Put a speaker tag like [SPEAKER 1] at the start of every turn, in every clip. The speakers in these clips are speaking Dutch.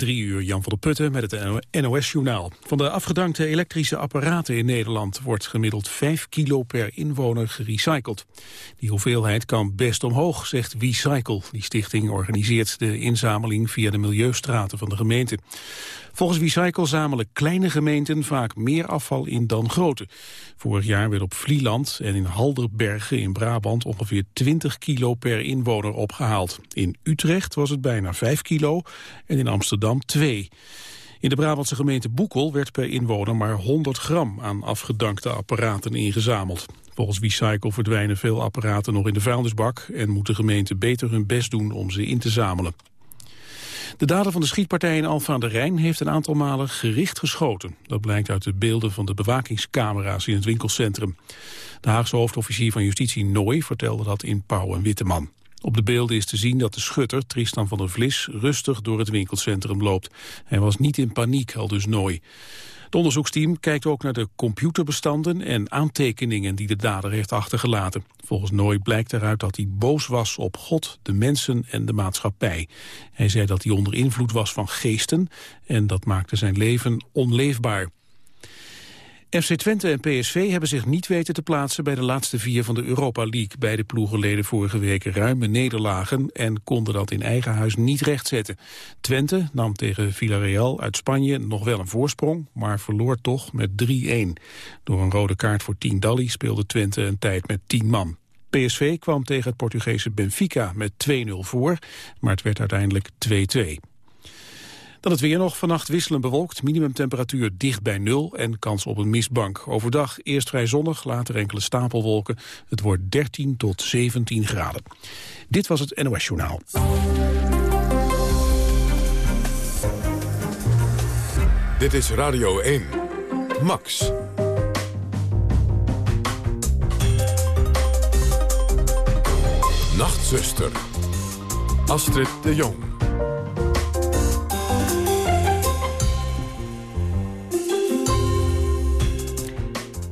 [SPEAKER 1] Drie uur, Jan van der Putten met het NOS-journaal. Van de afgedankte elektrische apparaten in Nederland wordt gemiddeld 5 kilo per inwoner gerecycled. Die hoeveelheid kan best omhoog, zegt WeCycle. Die stichting organiseert de inzameling via de milieustraten van de gemeente. Volgens WeCycle zamelen kleine gemeenten vaak meer afval in dan grote. Vorig jaar werd op Vlieland en in Halderbergen in Brabant ongeveer 20 kilo per inwoner opgehaald. In Utrecht was het bijna 5 kilo en in Amsterdam 2. In de Brabantse gemeente Boekel werd per inwoner maar 100 gram aan afgedankte apparaten ingezameld. Volgens WeCycle verdwijnen veel apparaten nog in de vuilnisbak en moet de gemeente beter hun best doen om ze in te zamelen. De dader van de schietpartij in Alfa aan de Rijn heeft een aantal malen gericht geschoten. Dat blijkt uit de beelden van de bewakingscamera's in het winkelcentrum. De Haagse hoofdofficier van justitie Nooy vertelde dat in Pauw en Witteman. Op de beelden is te zien dat de schutter, Tristan van der Vlis, rustig door het winkelcentrum loopt. Hij was niet in paniek, al dus Nooy. Het onderzoeksteam kijkt ook naar de computerbestanden en aantekeningen die de dader heeft achtergelaten. Volgens Nooy blijkt eruit dat hij boos was op God, de mensen en de maatschappij. Hij zei dat hij onder invloed was van geesten en dat maakte zijn leven onleefbaar. FC Twente en PSV hebben zich niet weten te plaatsen bij de laatste vier van de Europa League. Beide ploegen leden vorige week ruime nederlagen en konden dat in eigen huis niet rechtzetten. Twente nam tegen Villarreal uit Spanje nog wel een voorsprong, maar verloor toch met 3-1. Door een rode kaart voor 10 Dalli speelde Twente een tijd met 10 man. PSV kwam tegen het Portugese Benfica met 2-0 voor, maar het werd uiteindelijk 2-2. Dan het weer nog. Vannacht wisselen bewolkt. Minimumtemperatuur dicht bij nul en kans op een mistbank. Overdag eerst vrij zonnig, later enkele stapelwolken. Het wordt 13 tot 17 graden. Dit was het NOS Journaal.
[SPEAKER 2] Dit is Radio 1. Max. Nachtzuster. Astrid de Jong.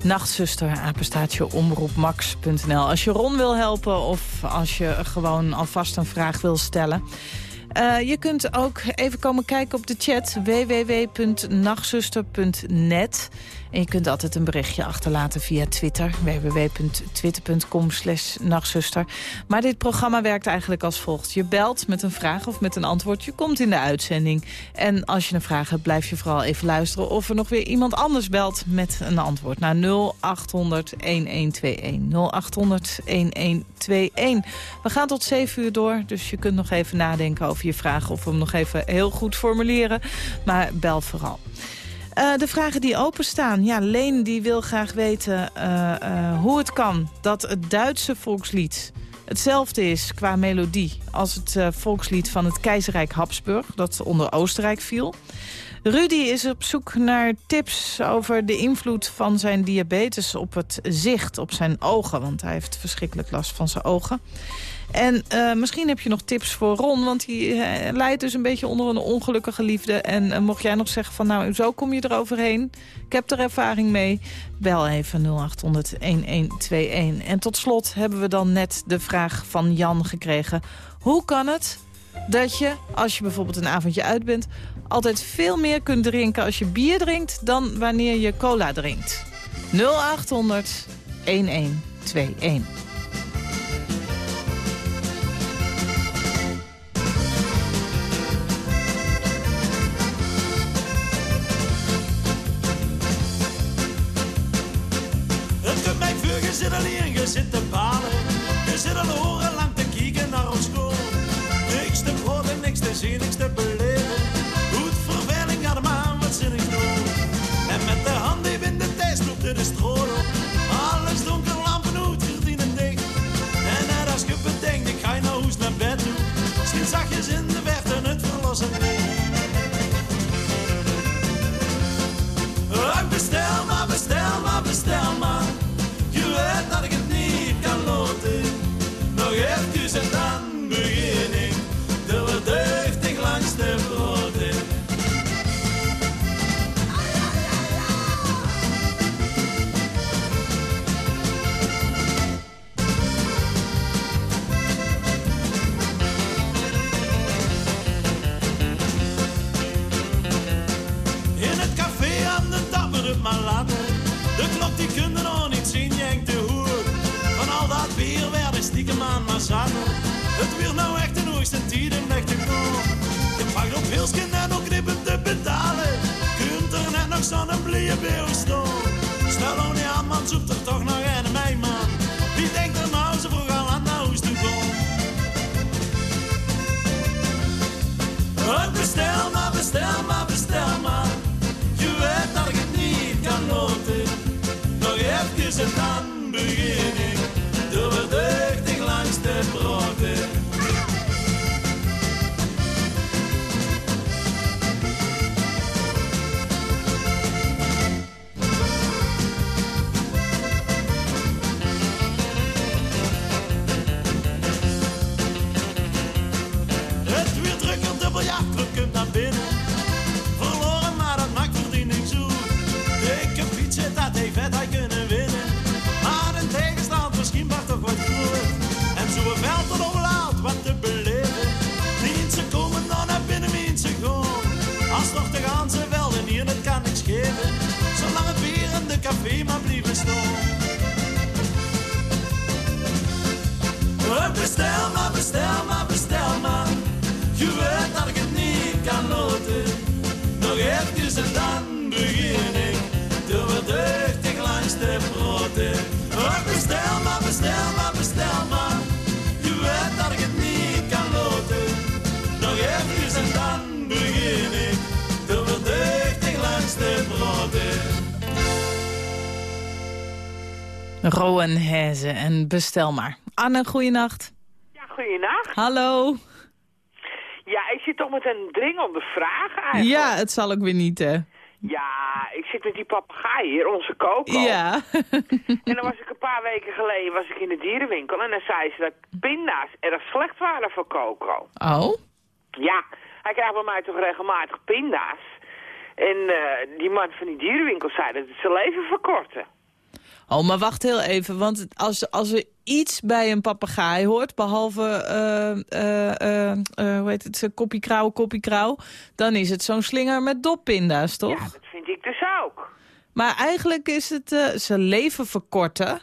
[SPEAKER 3] Nachtzuster, apenstaatje omroepmax.nl. Als je Ron wil helpen of als je gewoon alvast een vraag wil stellen... Uh, je kunt ook even komen kijken op de chat www.nachtzuster.net. En je kunt altijd een berichtje achterlaten via Twitter. www.twitter.com slash nachtzuster. Maar dit programma werkt eigenlijk als volgt. Je belt met een vraag of met een antwoord. Je komt in de uitzending. En als je een vraag hebt, blijf je vooral even luisteren... of er nog weer iemand anders belt met een antwoord. Naar 0800-1121. 0800-1121. We gaan tot 7 uur door, dus je kunt nog even nadenken over je vraag... of hem nog even heel goed formuleren. Maar bel vooral. Uh, de vragen die openstaan. Ja, Leen die wil graag weten uh, uh, hoe het kan dat het Duitse volkslied hetzelfde is qua melodie als het volkslied van het keizerrijk Habsburg, dat onder Oostenrijk viel. Rudy is op zoek naar tips over de invloed van zijn diabetes op het zicht, op zijn ogen. Want hij heeft verschrikkelijk last van zijn ogen. En uh, misschien heb je nog tips voor Ron, want hij uh, leidt dus een beetje onder een ongelukkige liefde. En uh, mocht jij nog zeggen van nou, zo kom je eroverheen. Ik heb er ervaring mee. Bel even 0800-1121. En tot slot hebben we dan net de vraag van Jan gekregen. Hoe kan het dat je, als je bijvoorbeeld een avondje uit bent... altijd veel meer kunt drinken als je bier drinkt... dan wanneer je cola drinkt? 0800 1121.
[SPEAKER 4] En dan begin
[SPEAKER 3] Rowan Hezen en bestel maar. Anne, goeienacht.
[SPEAKER 5] Ja, goeienacht.
[SPEAKER 3] Hallo.
[SPEAKER 5] Ja, ik zit toch met een dringende vraag eigenlijk.
[SPEAKER 3] Ja, het zal ook weer niet, hè?
[SPEAKER 5] Ja, ik zit met die papegaai hier, onze Coco.
[SPEAKER 3] Ja.
[SPEAKER 5] En dan was ik een paar weken geleden was ik in de dierenwinkel en dan zei ze dat pinda's erg slecht waren voor Coco.
[SPEAKER 3] Oh?
[SPEAKER 5] Ja, hij krijgt bij mij toch regelmatig pinda's. En eh, die man van die dierenwinkel zei dat het zijn leven verkorten.
[SPEAKER 3] Oh, maar wacht heel even, want als, als er iets bij een papegaai hoort, behalve, eh, eh, eh, eh, hoe heet het, koppie krauw, koppie krauw, dan is het zo'n slinger met doppinda's, toch?
[SPEAKER 5] Ja, dat vind ik dus ook.
[SPEAKER 3] Maar eigenlijk is het zijn leven verkorten.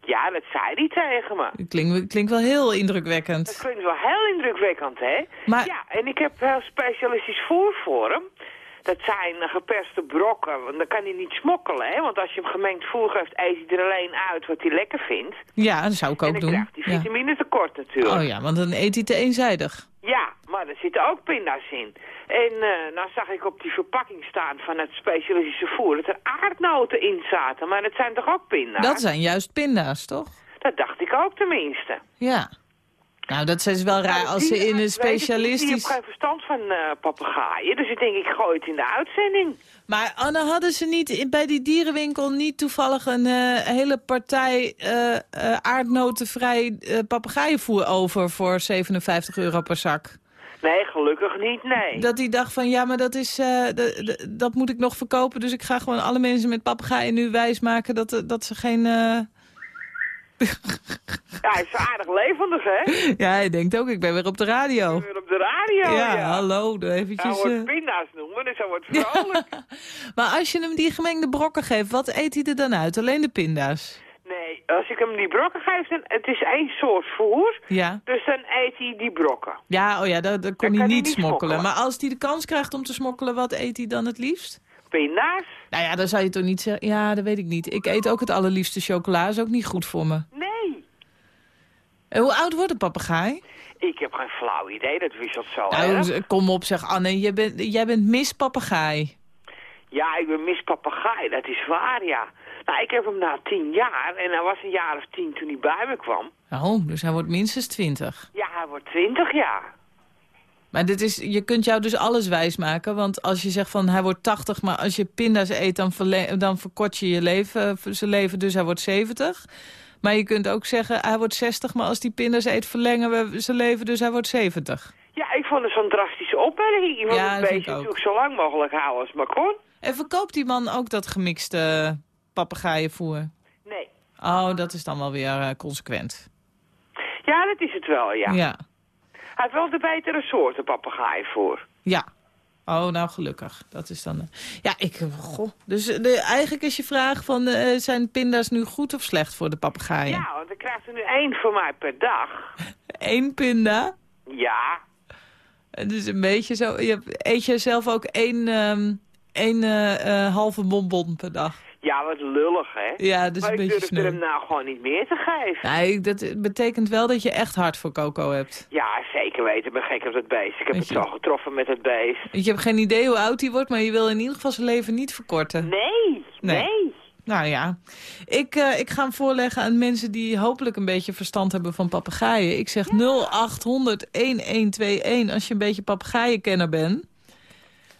[SPEAKER 5] Ja, dat zei hij tegen me.
[SPEAKER 3] Het klinkt, klinkt wel heel
[SPEAKER 5] Dat
[SPEAKER 3] indrukwekkend.
[SPEAKER 5] klinkt wel heel indrukwekkend, hè?
[SPEAKER 3] Maar-
[SPEAKER 5] Ja, en ik heb heel specialistisch voer voor hem. Dat zijn geperste brokken, want dan kan hij niet smokkelen, hè? Want als je hem gemengd voer geeft, eet hij er alleen uit wat hij lekker vindt.
[SPEAKER 3] Ja, dat zou ik
[SPEAKER 5] en
[SPEAKER 3] ook
[SPEAKER 5] dan
[SPEAKER 3] doen.
[SPEAKER 5] krijgt hij vitamine tekort natuurlijk.
[SPEAKER 3] Oh ja, want dan eet hij te eenzijdig.
[SPEAKER 5] Ja, maar er zitten ook pinda's in. En eh nou zag ik op die verpakking staan van het specialistische voer dat er aardnoten in zaten. Maar dat zijn toch ook pinda's?
[SPEAKER 3] Dat zijn juist pinda's, toch?
[SPEAKER 5] Dat dacht ik ook tenminste.
[SPEAKER 3] Ja. Nou, dat is wel raar als ze in een
[SPEAKER 5] Ik heb
[SPEAKER 3] specialistisch...
[SPEAKER 5] geen verstand van eh papegaaien, dus ik denk ik gooi het in de uitzending.
[SPEAKER 3] Maar Anne, hadden ze niet bij die dierenwinkel niet toevallig een eh, hele partij eh eh, aardnotenvrij eh papegaaienvoer over voor 57 euro per zak?
[SPEAKER 5] Nee, gelukkig niet, nee.
[SPEAKER 3] Dat die dacht van, ja, maar dat, is, eh, dat moet ik nog verkopen. Dus ik ga gewoon alle mensen met papegaaien nu wijsmaken dat, eh, dat ze geen... eh,
[SPEAKER 5] Ja, hij is aardig levendig, hè?
[SPEAKER 3] Ja, hij denkt ook, ik ben weer op de radio.
[SPEAKER 5] Weer op de radio,
[SPEAKER 3] Ja,
[SPEAKER 5] ja.
[SPEAKER 3] hallo, doe
[SPEAKER 5] Hij
[SPEAKER 3] eventjes...
[SPEAKER 5] wordt
[SPEAKER 3] eh.
[SPEAKER 5] pinda's noemen, dus hij wordt vrolijk.
[SPEAKER 3] Maar als je hem die gemengde brokken geeft, wat eet hij er dan uit? Alleen de pinda's?
[SPEAKER 5] nee, als ik hem die brokken geef, dan, het is één soort voer.
[SPEAKER 3] Ja.
[SPEAKER 5] Dus dan eet hij die brokken.
[SPEAKER 3] Ja, oh ja, dat, dat kon hij
[SPEAKER 5] hij
[SPEAKER 3] niet
[SPEAKER 5] niet
[SPEAKER 3] smokkelen.
[SPEAKER 5] smokkelen.
[SPEAKER 3] Maar als hij de kans krijgt om te smokkelen, wat eet hij dan het liefst?
[SPEAKER 5] Pinda's?
[SPEAKER 3] Nou ja, dan zou je toch niet zeggen... Ja, dat weet ik niet. Ik eet ook het allerliefste chocola, is ook niet goed voor me.
[SPEAKER 5] Nee.
[SPEAKER 3] En hoe oud wordt een papegaai?
[SPEAKER 5] Ik heb geen flauw idee, dat wisselt zo
[SPEAKER 3] Nou,
[SPEAKER 5] erg.
[SPEAKER 3] kom op zeg Anne, jij bent, jij bent Miss Papegaai.
[SPEAKER 5] Ja, ik ben mis papegaai, dat is waar, ja. Nou, ik heb hem na tien jaar en hij was een jaar of tien toen hij bij me kwam.
[SPEAKER 3] Oh, dus hij wordt minstens twintig.
[SPEAKER 5] Ja, hij wordt twintig jaar.
[SPEAKER 3] Maar dit is, je kunt jou dus alles wijsmaken. Want als je zegt van hij wordt 80, maar als je pinda's eet... dan, dan verkort je je leven, eh, zijn leven, dus hij wordt 70. Maar je kunt ook zeggen hij wordt 60, maar als die pinda's eet... verlengen we zijn leven, dus hij wordt 70.
[SPEAKER 5] Ja, ik vond het zo'n drastische opmerking. Je wil
[SPEAKER 3] Ja,
[SPEAKER 5] een beetje
[SPEAKER 3] ook.
[SPEAKER 5] natuurlijk zo lang mogelijk houden als maar kon.
[SPEAKER 3] En verkoopt die man ook dat gemixte papegaaienvoer?
[SPEAKER 5] Nee.
[SPEAKER 3] Oh, dat is dan wel weer eh, consequent.
[SPEAKER 5] Ja, dat is het wel, ja.
[SPEAKER 3] Ja.
[SPEAKER 5] Hij heeft wel de betere soorten papegaai voor.
[SPEAKER 3] Ja. Oh, nou gelukkig. Dat is dan... eh, Ja, ik... Goh. Dus eh, de, eigenlijk is je vraag van... eh, zijn pinda's nu goed of slecht voor de papegaaien?
[SPEAKER 5] Ja, want dan krijgt er nu één voor mij per dag.
[SPEAKER 3] Eén pinda.
[SPEAKER 5] Ja,
[SPEAKER 3] Het is een beetje zo... Je, eet je zelf ook één, ehm, één halve bonbon per dag?
[SPEAKER 5] Ja, wat lullig, hè?
[SPEAKER 3] Ja, is
[SPEAKER 5] maar
[SPEAKER 3] een
[SPEAKER 5] ik
[SPEAKER 3] beetje
[SPEAKER 5] hem nou gewoon niet meer te geven.
[SPEAKER 3] Nee, dat betekent wel dat je echt hard voor Coco hebt.
[SPEAKER 5] Ja, zeker weten. Ik ben gek op dat beest. Ik heb
[SPEAKER 3] Weet
[SPEAKER 5] het
[SPEAKER 3] je-
[SPEAKER 5] zo getroffen met het beest.
[SPEAKER 3] Want je hebt geen idee hoe oud hij wordt, maar je wil in ieder geval zijn leven niet verkorten.
[SPEAKER 5] Nee,
[SPEAKER 3] Nee.
[SPEAKER 5] nee.
[SPEAKER 3] Nou ja, ik, eh, ik ga hem voorleggen aan mensen die hopelijk een beetje verstand hebben van papegaaien. Ik zeg 0800 1121 als je een beetje papegaaienkenner bent.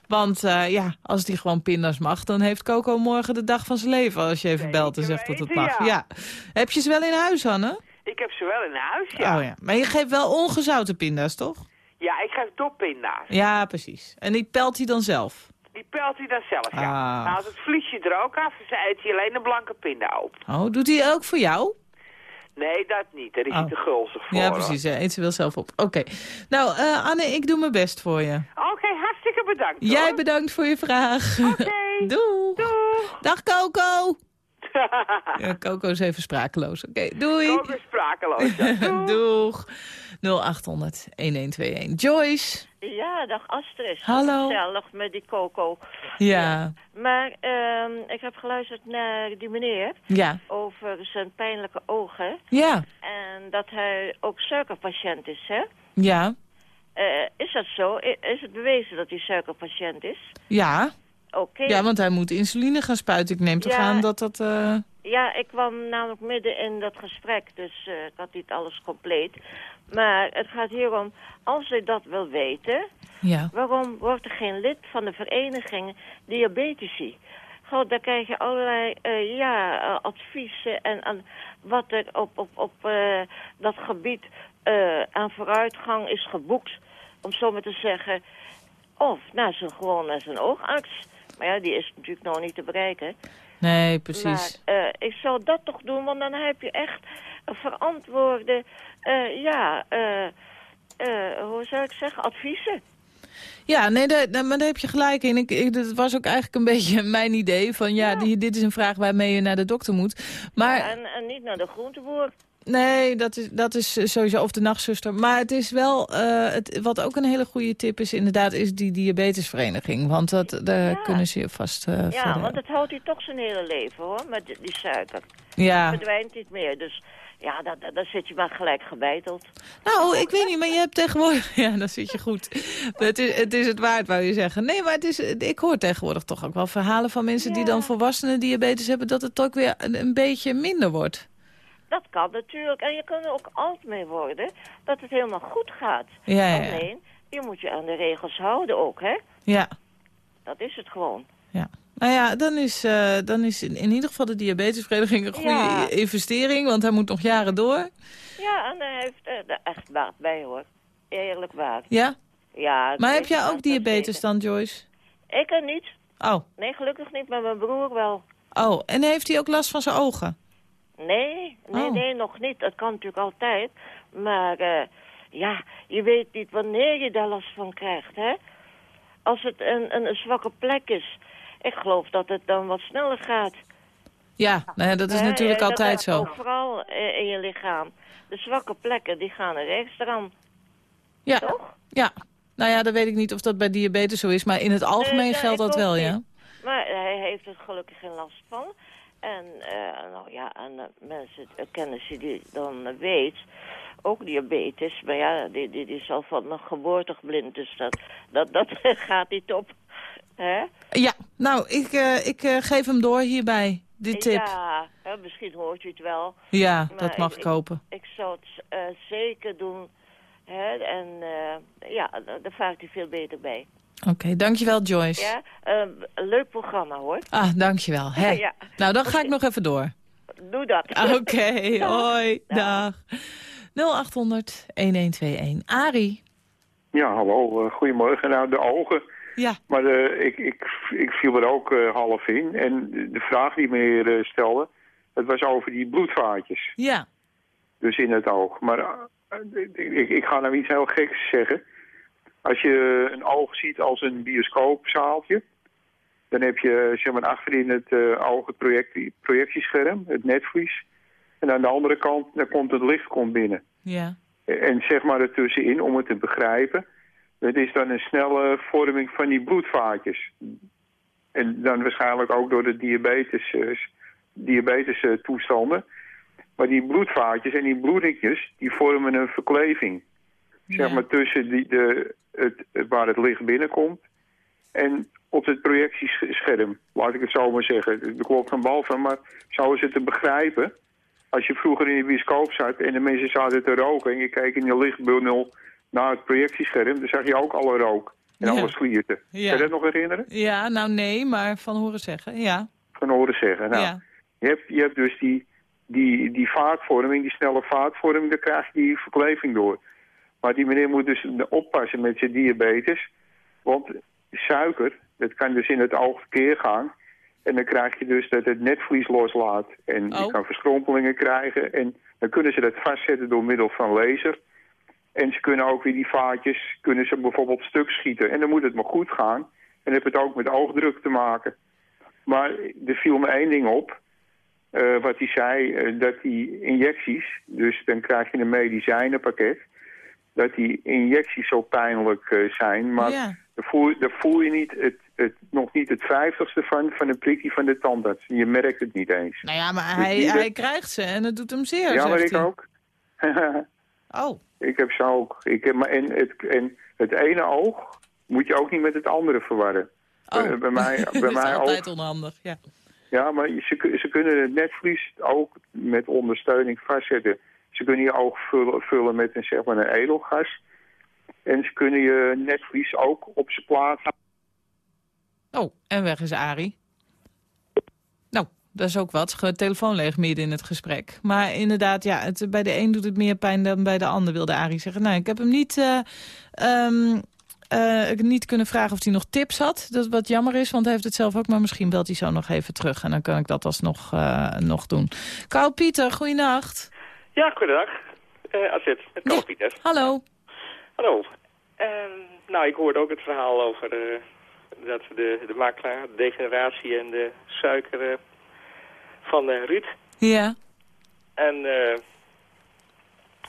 [SPEAKER 3] Want eh, ja, als die gewoon pindas mag, dan heeft Coco morgen de dag van zijn leven. Als je even
[SPEAKER 5] Zeker
[SPEAKER 3] belt en zegt dat het mag.
[SPEAKER 5] ja.
[SPEAKER 3] Ja. Heb je ze wel in huis, Anne?
[SPEAKER 5] Ik heb ze wel in huis, ja.
[SPEAKER 3] Oh ja. Maar je geeft wel ongezouten pinda's, toch?
[SPEAKER 5] Ja, ik geef doppinda's.
[SPEAKER 3] Ja, precies. En die pelt hij dan zelf?
[SPEAKER 5] Die pelt hij dan zelf, ja.
[SPEAKER 3] Ah.
[SPEAKER 5] Hij haalt het vliesje er ook af ze eet hij alleen een blanke pinda op.
[SPEAKER 3] Oh, doet hij ook voor jou?
[SPEAKER 5] Nee, dat niet. Daar is
[SPEAKER 3] Oh.
[SPEAKER 5] hij te gulzig voor.
[SPEAKER 3] Ja, precies. Eet ze wel zelf op. Oké. Nou, eh, Anne, ik doe mijn best voor je.
[SPEAKER 5] Bedankt
[SPEAKER 3] Jij bedankt voor je vraag.
[SPEAKER 5] Oké.
[SPEAKER 3] Doei.
[SPEAKER 5] Doeg.
[SPEAKER 3] Dag Coco. Ja, Coco is even sprakeloos. Oké, doei.
[SPEAKER 5] Weer sprakeloos. ja. Doeg.
[SPEAKER 3] Doeg. 0800 1121. Joyce.
[SPEAKER 6] Ja, dag Astrid.
[SPEAKER 3] Hallo.
[SPEAKER 6] Gezellig met die Coco.
[SPEAKER 3] Ja.
[SPEAKER 6] Maar ehm, ik heb geluisterd naar die meneer
[SPEAKER 3] Ja.
[SPEAKER 6] over zijn pijnlijke ogen.
[SPEAKER 3] Ja.
[SPEAKER 6] En dat hij ook suikerpatiënt is, hè?
[SPEAKER 3] Ja.
[SPEAKER 6] Eh, is dat zo? Is het bewezen dat hij suikerpatiënt is?
[SPEAKER 3] Ja.
[SPEAKER 6] Oké.
[SPEAKER 3] Ja, want hij moet insuline gaan spuiten. Ik neem toch
[SPEAKER 6] Ja.
[SPEAKER 3] aan dat dat... eh,
[SPEAKER 6] Ja, ik kwam namelijk midden in dat gesprek, dus eh, ik had niet alles compleet. Maar het gaat hier om, als hij dat wil weten,
[SPEAKER 3] Ja.
[SPEAKER 6] waarom wordt er geen lid van de vereniging diabetici? Goed, dan krijg je allerlei ja, adviezen en, en wat er op, op, op dat gebied aan vooruitgang is geboekt, om zo maar te zeggen. Of nou, zo gewoon naar zijn oogarts. Maar ja, die is natuurlijk nog niet te bereiken.
[SPEAKER 3] Nee, precies.
[SPEAKER 6] Maar eh, ik zou dat toch doen, want dan heb je echt verantwoorde, eh, ja, eh, hoe zou ik zeggen, adviezen.
[SPEAKER 3] Ja, nee, daar, daar- maar daar heb je gelijk in. Ik, ik, dat was ook eigenlijk een beetje mijn idee. Van ja,
[SPEAKER 6] Ja.
[SPEAKER 3] Die, dit is een vraag waarmee je naar de dokter moet. Maar
[SPEAKER 6] En, en niet naar de groenteboer.
[SPEAKER 3] Nee, dat is, dat is sowieso, of de nachtzuster. Maar het is wel, eh, het, wat ook een hele goede tip is inderdaad, is die diabetesvereniging. Want dat, daar
[SPEAKER 6] Ja.
[SPEAKER 3] kunnen ze je vast eh
[SPEAKER 6] Ja,
[SPEAKER 3] verder-
[SPEAKER 6] want het houdt hij toch zijn hele leven, hoor, met die, suiker.
[SPEAKER 3] Ja,
[SPEAKER 6] Verdwijnt niet meer, dus ja, daar- daar zit je maar gelijk gebeiteld.
[SPEAKER 3] nou, ik weet niet, maar je hebt tegenwoordig... Ja, dan zit je goed. Het is, het is het waard, wou je zeggen. Nee, maar het is, ik hoor tegenwoordig toch ook wel verhalen van mensen die dan volwassenen diabetes hebben... dat het ook weer een, een beetje minder wordt.
[SPEAKER 6] Dat kan natuurlijk, en je kan er ook oud mee worden, dat het helemaal goed gaat.
[SPEAKER 3] Ja, ja, ja.
[SPEAKER 6] Alleen, je moet je aan de regels houden ook, hè.
[SPEAKER 3] Ja,
[SPEAKER 6] Dat is het gewoon.
[SPEAKER 3] ja. Nou ja, dan is, eh, dan is in, in ieder geval de diabetesvereniging een goede
[SPEAKER 6] Ja.
[SPEAKER 3] investering... want hij moet nog jaren door.
[SPEAKER 6] Ja, en hij heeft eh, er echt baat bij, hoor. Eerlijk waar.
[SPEAKER 3] Ja?
[SPEAKER 6] Ja,
[SPEAKER 3] Maar heb jij ook diabetes dan, Joyce?
[SPEAKER 6] Ik er niet.
[SPEAKER 3] Oh,
[SPEAKER 6] Nee, gelukkig niet, maar mijn broer wel.
[SPEAKER 3] oh. En heeft hij ook last van zijn ogen?
[SPEAKER 6] Nee, nee,
[SPEAKER 3] Oh.
[SPEAKER 6] nee, nog niet. Dat kan natuurlijk altijd. Maar eh, ja, je weet niet wanneer je daar last van krijgt, hè? Als het een, een, een zwakke plek is. Ik geloof dat het dan wat sneller gaat.
[SPEAKER 3] Ja, nou ja, dat is natuurlijk
[SPEAKER 6] Eh,
[SPEAKER 3] altijd zo.
[SPEAKER 6] Overal eh, in je lichaam. De zwakke plekken, die gaan er rechts eraan.
[SPEAKER 3] Ja,
[SPEAKER 6] Toch?
[SPEAKER 3] ja. Nou ja, dan weet ik niet of dat bij diabetes zo is, maar in het algemeen
[SPEAKER 6] Nee,
[SPEAKER 3] geldt dat wel,
[SPEAKER 6] niet.
[SPEAKER 3] ja?
[SPEAKER 6] Maar hij heeft er gelukkig geen last van. En, eh, nou ja, en eh, mensen, uh, kennissen die dan eh, weet, ook diabetes, maar ja, die, die, die is al van mijn geboorte blind, dus dat, dat, dat gaat niet op. Hè?
[SPEAKER 3] Ja, nou, ik, eh, ik eh, geef hem door hierbij, die tip. Ja,
[SPEAKER 6] Ja, hè, misschien hoort u het wel.
[SPEAKER 3] dat
[SPEAKER 6] Maar
[SPEAKER 3] mag
[SPEAKER 6] ik-
[SPEAKER 3] ik hopen.
[SPEAKER 6] Ik zou het eh, zeker doen. Hè? En eh, ja, daar vaart u veel beter bij.
[SPEAKER 3] Oké, dankjewel Joyce.
[SPEAKER 6] Ja, Eh, een leuk programma hoor.
[SPEAKER 3] Ah, dankjewel. Hè.
[SPEAKER 6] Ja.
[SPEAKER 3] Nou, dan ga ik nog even door.
[SPEAKER 6] Doe dat.
[SPEAKER 3] Oké, hoi, dag. 0800 1121. Arie.
[SPEAKER 7] Ja, hallo, eh, goedemorgen. Nou, de ogen.
[SPEAKER 3] Ja,
[SPEAKER 7] Maar eh, ik, ik, ik viel er ook eh, half in. En de- vraag die meneer stelde, het was over die bloedvaatjes.
[SPEAKER 3] ja,
[SPEAKER 7] Dus in het oog. Maar ik, ik ga nou iets heel geks zeggen. Als je een oog ziet als een bioscoopzaaltje... dan heb je zeg maar achterin het eh, oog het project, projectiescherm, het netvlies. En aan de andere kant, dan komt het licht komt binnen.
[SPEAKER 3] Ja.
[SPEAKER 7] En zeg maar ertussenin, om het te begrijpen... het is dan een snelle vorming van die bloedvaatjes. En dan waarschijnlijk ook door de diabetes, eh, diabetes eh, toestanden. Maar die bloedvaatjes en die bloedingjes, die vormen een verkleving. Zeg
[SPEAKER 3] Ja.
[SPEAKER 7] maar tussen die, de, het, waar het licht binnenkomt en op het projectiescherm. Laat ik het zo maar zeggen. Er klopt een bal van, maar zo is het te begrijpen. Als je vroeger in de bioscoop zat en de mensen zaten te roken... en je keek in je lichtbundel naar het projectiescherm... dan zag je ook alle rook en
[SPEAKER 3] Ja.
[SPEAKER 7] alle slierten.
[SPEAKER 3] Ja.
[SPEAKER 7] Kan je dat nog herinneren?
[SPEAKER 3] Ja, nou nee, maar van horen zeggen. Ja.
[SPEAKER 7] Van horen zeggen. Nou,
[SPEAKER 3] ja.
[SPEAKER 7] je, hebt, je hebt dus die, die, die vaatvorming, die snelle vaatvorming... daar krijg je die verkleving door. Maar die meneer moet dus oppassen met zijn diabetes. Want suiker, dat kan dus in het oog tekeer gaan. En dan krijg je dus dat het netvlies loslaat. En
[SPEAKER 3] Oh.
[SPEAKER 7] je kan verschrompelingen krijgen. En dan kunnen ze dat vastzetten door middel van laser. En ze kunnen ook weer die vaatjes, kunnen ze bijvoorbeeld stuk schieten. En dan moet het maar goed gaan. En dan heeft het ook met oogdruk te maken. Maar er viel me één ding op. eh, wat hij zei, eh, dat die injecties, dus dan krijg je een medicijnenpakket, dat die injecties zo pijnlijk eh, zijn. Maar
[SPEAKER 3] Ja.
[SPEAKER 7] daar, voel, daar voel je niet het, het, nog niet het vijftigste van, van een prikje van de tandarts. Je merkt het niet eens.
[SPEAKER 3] Nou ja, maar
[SPEAKER 7] Dus
[SPEAKER 3] hij, hij krijgt ze en het doet hem zeer,
[SPEAKER 7] ja, maar ik
[SPEAKER 3] hij.
[SPEAKER 7] ook.
[SPEAKER 3] Oh,
[SPEAKER 7] ik heb ze ook. Ik heb, maar en, het, en het ene oog moet je ook niet met het andere verwarren.
[SPEAKER 3] oh.
[SPEAKER 7] Bij- bij mij- bij
[SPEAKER 3] dat is
[SPEAKER 7] mij
[SPEAKER 3] altijd
[SPEAKER 7] ook.
[SPEAKER 3] onhandig, ja.
[SPEAKER 7] Ja, maar ze, ze kunnen het netvlies ook met ondersteuning vastzetten. Ze kunnen je oog vullen, vullen met een, zeg maar een edelgas. En ze kunnen je netvlies ook op zijn plaats
[SPEAKER 3] Oh, en weg is Arie. Nou, dat is ook wat. Telefoon leeg midden in het gesprek. Maar inderdaad, ja, het, bij de een doet het meer pijn dan bij de ander, wilde Arie zeggen. Nou, ik heb hem niet, eh, ehm, eh, niet kunnen vragen of hij nog tips had. Dat wat jammer is, want hij heeft het zelf ook. Maar misschien belt hij zo nog even terug. En dan kan ik dat alsnog eh, nog doen. Carl Pieter, goeienacht.
[SPEAKER 8] Ja, goedendag. Eh Azet, met Carl
[SPEAKER 3] Ja.
[SPEAKER 8] Pieter.
[SPEAKER 3] Hallo.
[SPEAKER 8] Hallo. Ehm, nou, ik hoorde ook het verhaal over dat de, de makelaar, de degeneratie en de suiker van Ruud.
[SPEAKER 3] Ja.
[SPEAKER 8] En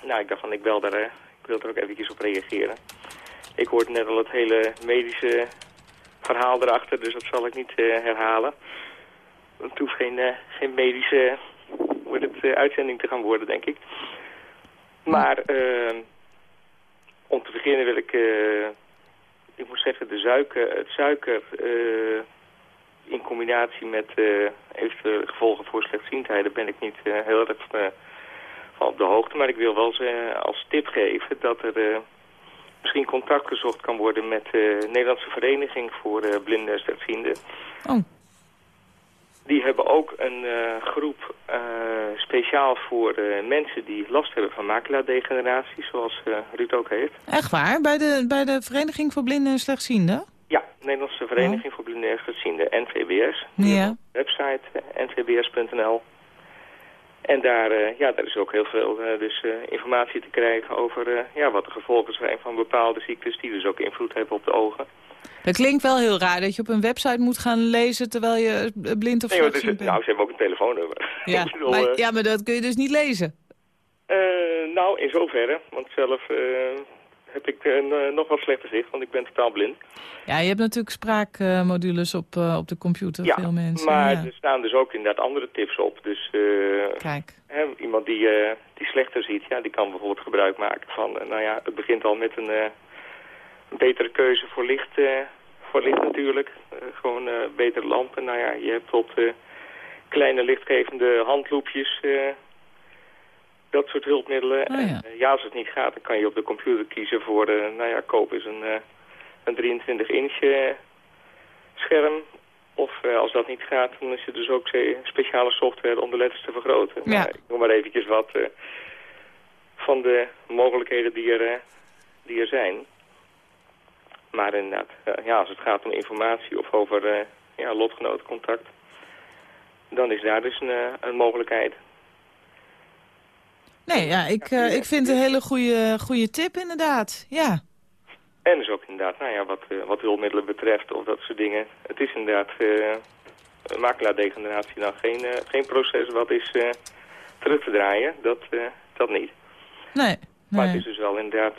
[SPEAKER 8] nou, ik dacht van, ik bel daar, ik wil er ook eventjes op reageren. Ik hoorde net al het hele medische verhaal erachter, dus dat zal ik niet eh, herhalen. Het hoeft geen, eh, geen medische wordt het, eh, uitzending te gaan worden, denk ik. Maar eh, om te beginnen wil ik, ik moet zeggen, de suiker, het suiker in combinatie met eh eventuele gevolgen voor slechtziendheid, ben ik niet heel erg van op de hoogte. Maar ik wil wel ze als tip geven dat er misschien contact gezocht kan worden met eh, de Nederlandse Vereniging voor eh Blinden en Slechtzienden.
[SPEAKER 3] Oh.
[SPEAKER 8] Die hebben ook een eh, groep eh, speciaal voor eh, mensen die last hebben van maculadegeneratie, zoals eh Ruud ook heeft.
[SPEAKER 3] Echt waar? Bij de, bij de Vereniging voor Blinden en Slechtzienden?
[SPEAKER 8] Ja, Nederlandse Vereniging voor Blinden en Slechtzienden, NVBS.
[SPEAKER 3] Ja.
[SPEAKER 8] Website eh, nvbs.nl. En daar, eh, ja, daar is ook heel veel eh, dus, eh, informatie te krijgen over ja, wat de gevolgen zijn van bepaalde ziektes die dus ook invloed hebben op de ogen.
[SPEAKER 3] Dat klinkt wel heel raar dat je op een website moet gaan lezen terwijl je blind of
[SPEAKER 8] Nee, hoor, dus,
[SPEAKER 3] bent.
[SPEAKER 8] nou, ze hebben ook een telefoonnummer.
[SPEAKER 3] ja,
[SPEAKER 8] bedoel,
[SPEAKER 3] maar, ja, maar dat kun je dus niet lezen.
[SPEAKER 8] Nou, in zoverre. Want zelf heb ik een, eh, nog wat slechter zicht, want ik ben totaal blind.
[SPEAKER 3] Ja, je hebt natuurlijk spraakmodules op, eh, op de computer,
[SPEAKER 8] ja,
[SPEAKER 3] veel mensen.
[SPEAKER 8] maar
[SPEAKER 3] ja.
[SPEAKER 8] er staan dus ook inderdaad andere tips op. Dus eh,
[SPEAKER 3] Kijk,
[SPEAKER 8] hè, iemand die, die slechter ziet, ja, die kan bijvoorbeeld gebruik maken van... nou ja, het begint al met een, betere keuze voor licht, voor licht natuurlijk. Gewoon eh, betere lampen. Nou ja, je hebt tot kleine lichtgevende handloepjes... dat soort hulpmiddelen.
[SPEAKER 3] Oh, ja.
[SPEAKER 8] En, eh, ja, als het niet gaat, dan kan je op de computer kiezen voor... eh, nou ja, koop eens een, eh, een 23 inch eh, scherm. Of als dat niet gaat, dan is er dus ook speciale software om de letters te vergroten.
[SPEAKER 3] Ja.
[SPEAKER 8] Nou, ik noem maar eventjes wat van de mogelijkheden die er, die er zijn. Maar inderdaad, ja, als het gaat om informatie of over ja, lotgenotencontact... dan is daar dus een, een mogelijkheid.
[SPEAKER 3] Nee, ja, ik, eh, ik vind het een hele goede, goede tip inderdaad. Ja,
[SPEAKER 8] En dus ook inderdaad, nou ja, wat, eh, wat hulpmiddelen betreft of dat soort dingen. Het is inderdaad, eh maculadegeneratie dan geen, eh, geen proces wat is eh, terug te draaien, dat, dat niet.
[SPEAKER 3] Nee.
[SPEAKER 8] Maar het is dus wel inderdaad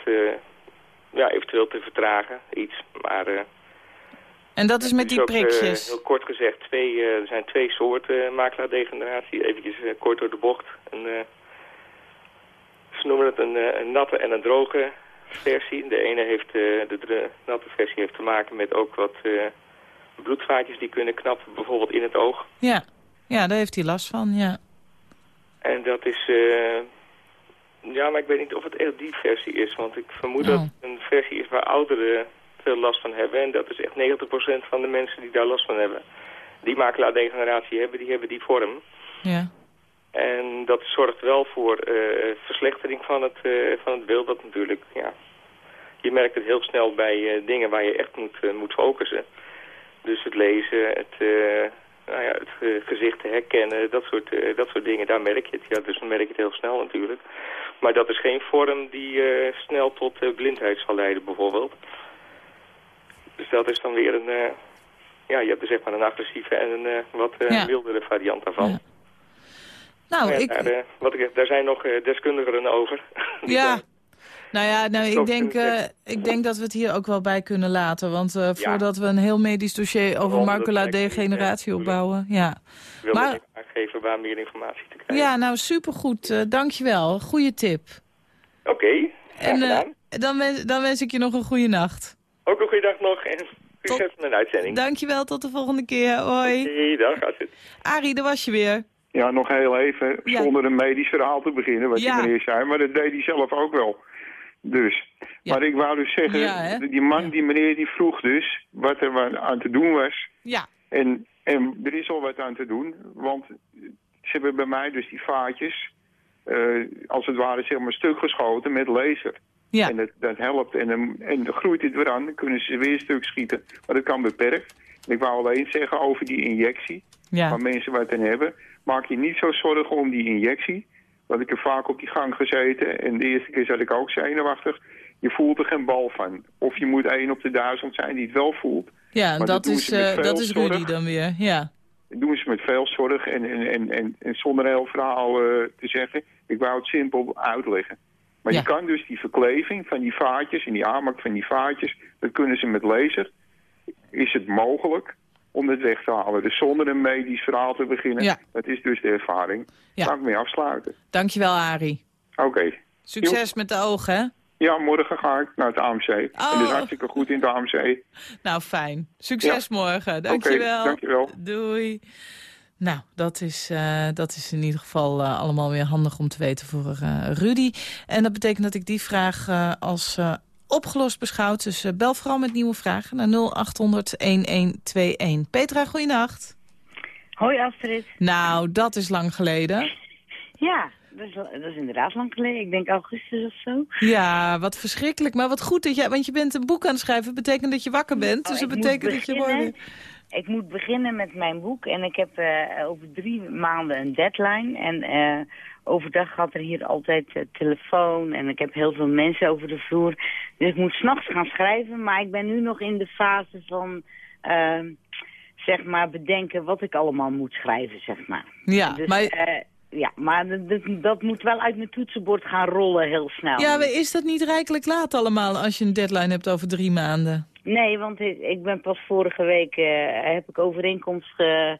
[SPEAKER 8] ja, eventueel te vertragen, iets. Maar
[SPEAKER 3] En dat is met die prikjes.
[SPEAKER 8] heel kort gezegd, twee, er zijn twee soorten uh, makelaardegeneratie. Eventjes eh, kort door de bocht. Een, ze noemen het een, eh, een natte en een droge versie. De ene heeft, eh, de, dr- natte versie heeft te maken met ook wat eh, bloedvaatjes die kunnen knappen, bijvoorbeeld in het oog.
[SPEAKER 3] Ja. ja, daar heeft hij last van, ja.
[SPEAKER 8] En dat is... ja, maar ik weet niet of het echt die versie is. Want ik vermoed
[SPEAKER 3] Oh.
[SPEAKER 8] dat het een versie is waar ouderen veel last van hebben. En dat is echt 90% van de mensen die daar last van hebben. Die makelaardegeneratie hebben, die hebben die vorm.
[SPEAKER 3] Ja.
[SPEAKER 8] En dat zorgt wel voor eh, verslechtering van het, eh, van het beeld. Dat natuurlijk, ja... Je merkt het heel snel bij eh, dingen waar je echt moet, moet focussen. Dus het lezen, het, nou ja, het gezicht herkennen, dat soort, dat soort dingen, daar merk je het. Ja, dus dan merk je het heel snel natuurlijk. Maar dat is geen vorm die snel tot blindheid zal leiden bijvoorbeeld. Dus dat is dan weer een... ja, je hebt dus zeg maar een agressieve en een wat
[SPEAKER 3] Ja.
[SPEAKER 8] wildere variant daarvan.
[SPEAKER 3] Ja. Nou, ik...
[SPEAKER 8] daar, eh, wat ik, daar zijn nog eh, deskundigen over.
[SPEAKER 3] Ja. Nou ja, nou, ik, denk,
[SPEAKER 8] eh,
[SPEAKER 3] ik denk dat we het hier ook wel bij kunnen laten. Want
[SPEAKER 8] Ja.
[SPEAKER 3] voordat we een heel medisch dossier over
[SPEAKER 8] me niet, eh,
[SPEAKER 3] opbouwen. Ja,
[SPEAKER 8] Ik wil
[SPEAKER 3] Maar-
[SPEAKER 8] even aangeven waar meer informatie te krijgen.
[SPEAKER 3] ja nou supergoed. eh dankjewel. Goeie tip.
[SPEAKER 8] Oké,
[SPEAKER 3] En dan, wens, dan wens ik je nog een goede nacht.
[SPEAKER 8] Ook een goede dag nog en succes met een uitzending.
[SPEAKER 3] Dankjewel, tot de volgende keer. Hoi.
[SPEAKER 8] Dag.
[SPEAKER 3] Arie, daar was je weer.
[SPEAKER 7] Ja, nog heel even,
[SPEAKER 3] Ja.
[SPEAKER 7] zonder een medisch verhaal te beginnen, wat
[SPEAKER 3] Ja.
[SPEAKER 7] die meneer zei, maar dat deed hij zelf ook wel. Dus,
[SPEAKER 3] Ja.
[SPEAKER 7] maar ik wou dus zeggen, die man, die meneer, die vroeg dus wat er aan te doen was.
[SPEAKER 3] Ja,
[SPEAKER 7] En, en er is al wat aan te doen, want ze hebben bij mij dus die vaatjes, eh, als het ware zeg maar stuk geschoten met laser.
[SPEAKER 3] ja,
[SPEAKER 7] En dat, dat helpt. En dan, en dan groeit het weer aan, dan kunnen ze weer stuk schieten. Maar dat kan beperkt. En ik wou alleen zeggen over die injectie,
[SPEAKER 3] ja.
[SPEAKER 7] waar mensen wat aan hebben. Maak je niet zo zorgen om die injectie. Want ik heb vaak op die gang gezeten en de eerste keer zat ik ook zenuwachtig. Je voelt er geen bal van. Of je moet één op de duizend zijn die het wel voelt.
[SPEAKER 3] Ja, dat is,
[SPEAKER 7] veel
[SPEAKER 3] dat is Rudy
[SPEAKER 7] zorg.
[SPEAKER 3] dan weer. Ja,
[SPEAKER 7] Dat doen ze met veel zorg en, en, en, en, en zonder heel verhaal eh, te zeggen. Ik wou het simpel uitleggen. Maar
[SPEAKER 3] Ja.
[SPEAKER 7] je kan dus die verkleving van die vaatjes en die aanmaak van die vaatjes, dat kunnen ze met laser. Is het mogelijk om het weg te halen? Dus zonder een medisch verhaal te beginnen.
[SPEAKER 3] Ja.
[SPEAKER 7] Dat is dus de ervaring.
[SPEAKER 3] Ja.
[SPEAKER 7] Laat ik mee afsluiten.
[SPEAKER 3] dankjewel Arie.
[SPEAKER 7] Oké.
[SPEAKER 3] Succes met de ogen, hè?
[SPEAKER 7] Ja, morgen ga ik naar het AMC. En
[SPEAKER 3] Oh.
[SPEAKER 7] hartstikke goed in het AMC.
[SPEAKER 3] Nou, fijn. Succes morgen. Dankjewel.
[SPEAKER 7] dankjewel.
[SPEAKER 3] Doei. Nou, dat is, eh, dat is in ieder geval eh, allemaal weer handig om te weten voor eh, Rudy. En dat betekent dat ik die vraag als opgelost beschouwd. Dus eh, bel vooral met nieuwe vragen naar 0800-1121. Petra, goeienacht.
[SPEAKER 9] Hoi Astrid.
[SPEAKER 3] Nou, dat is lang geleden.
[SPEAKER 9] Ja, dat is, dat is inderdaad lang geleden. Ik denk augustus of zo.
[SPEAKER 3] Ja, wat verschrikkelijk. Maar wat goed dat jij... Want je bent een boek aan het schrijven. Dat betekent dat je wakker bent. Dus
[SPEAKER 9] Oh,
[SPEAKER 3] dat betekent dat je mooi...
[SPEAKER 9] Ik moet beginnen met mijn boek en ik heb eh, over drie maanden een deadline. En eh, overdag gaat er hier altijd telefoon en ik heb heel veel mensen over de vloer. Dus ik moet s'nachts gaan schrijven, maar ik ben nu nog in de fase van... eh, zeg maar bedenken wat ik allemaal moet schrijven, zeg maar.
[SPEAKER 3] Ja,
[SPEAKER 9] Dus,
[SPEAKER 3] maar...
[SPEAKER 9] eh, ja, maar dat, moet wel uit mijn toetsenbord gaan rollen heel snel.
[SPEAKER 3] Ja, maar is dat niet rijkelijk laat allemaal als je een deadline hebt over drie maanden?
[SPEAKER 9] Nee, want ik, ben pas vorige week, eh, heb ik overeenkomst, ge-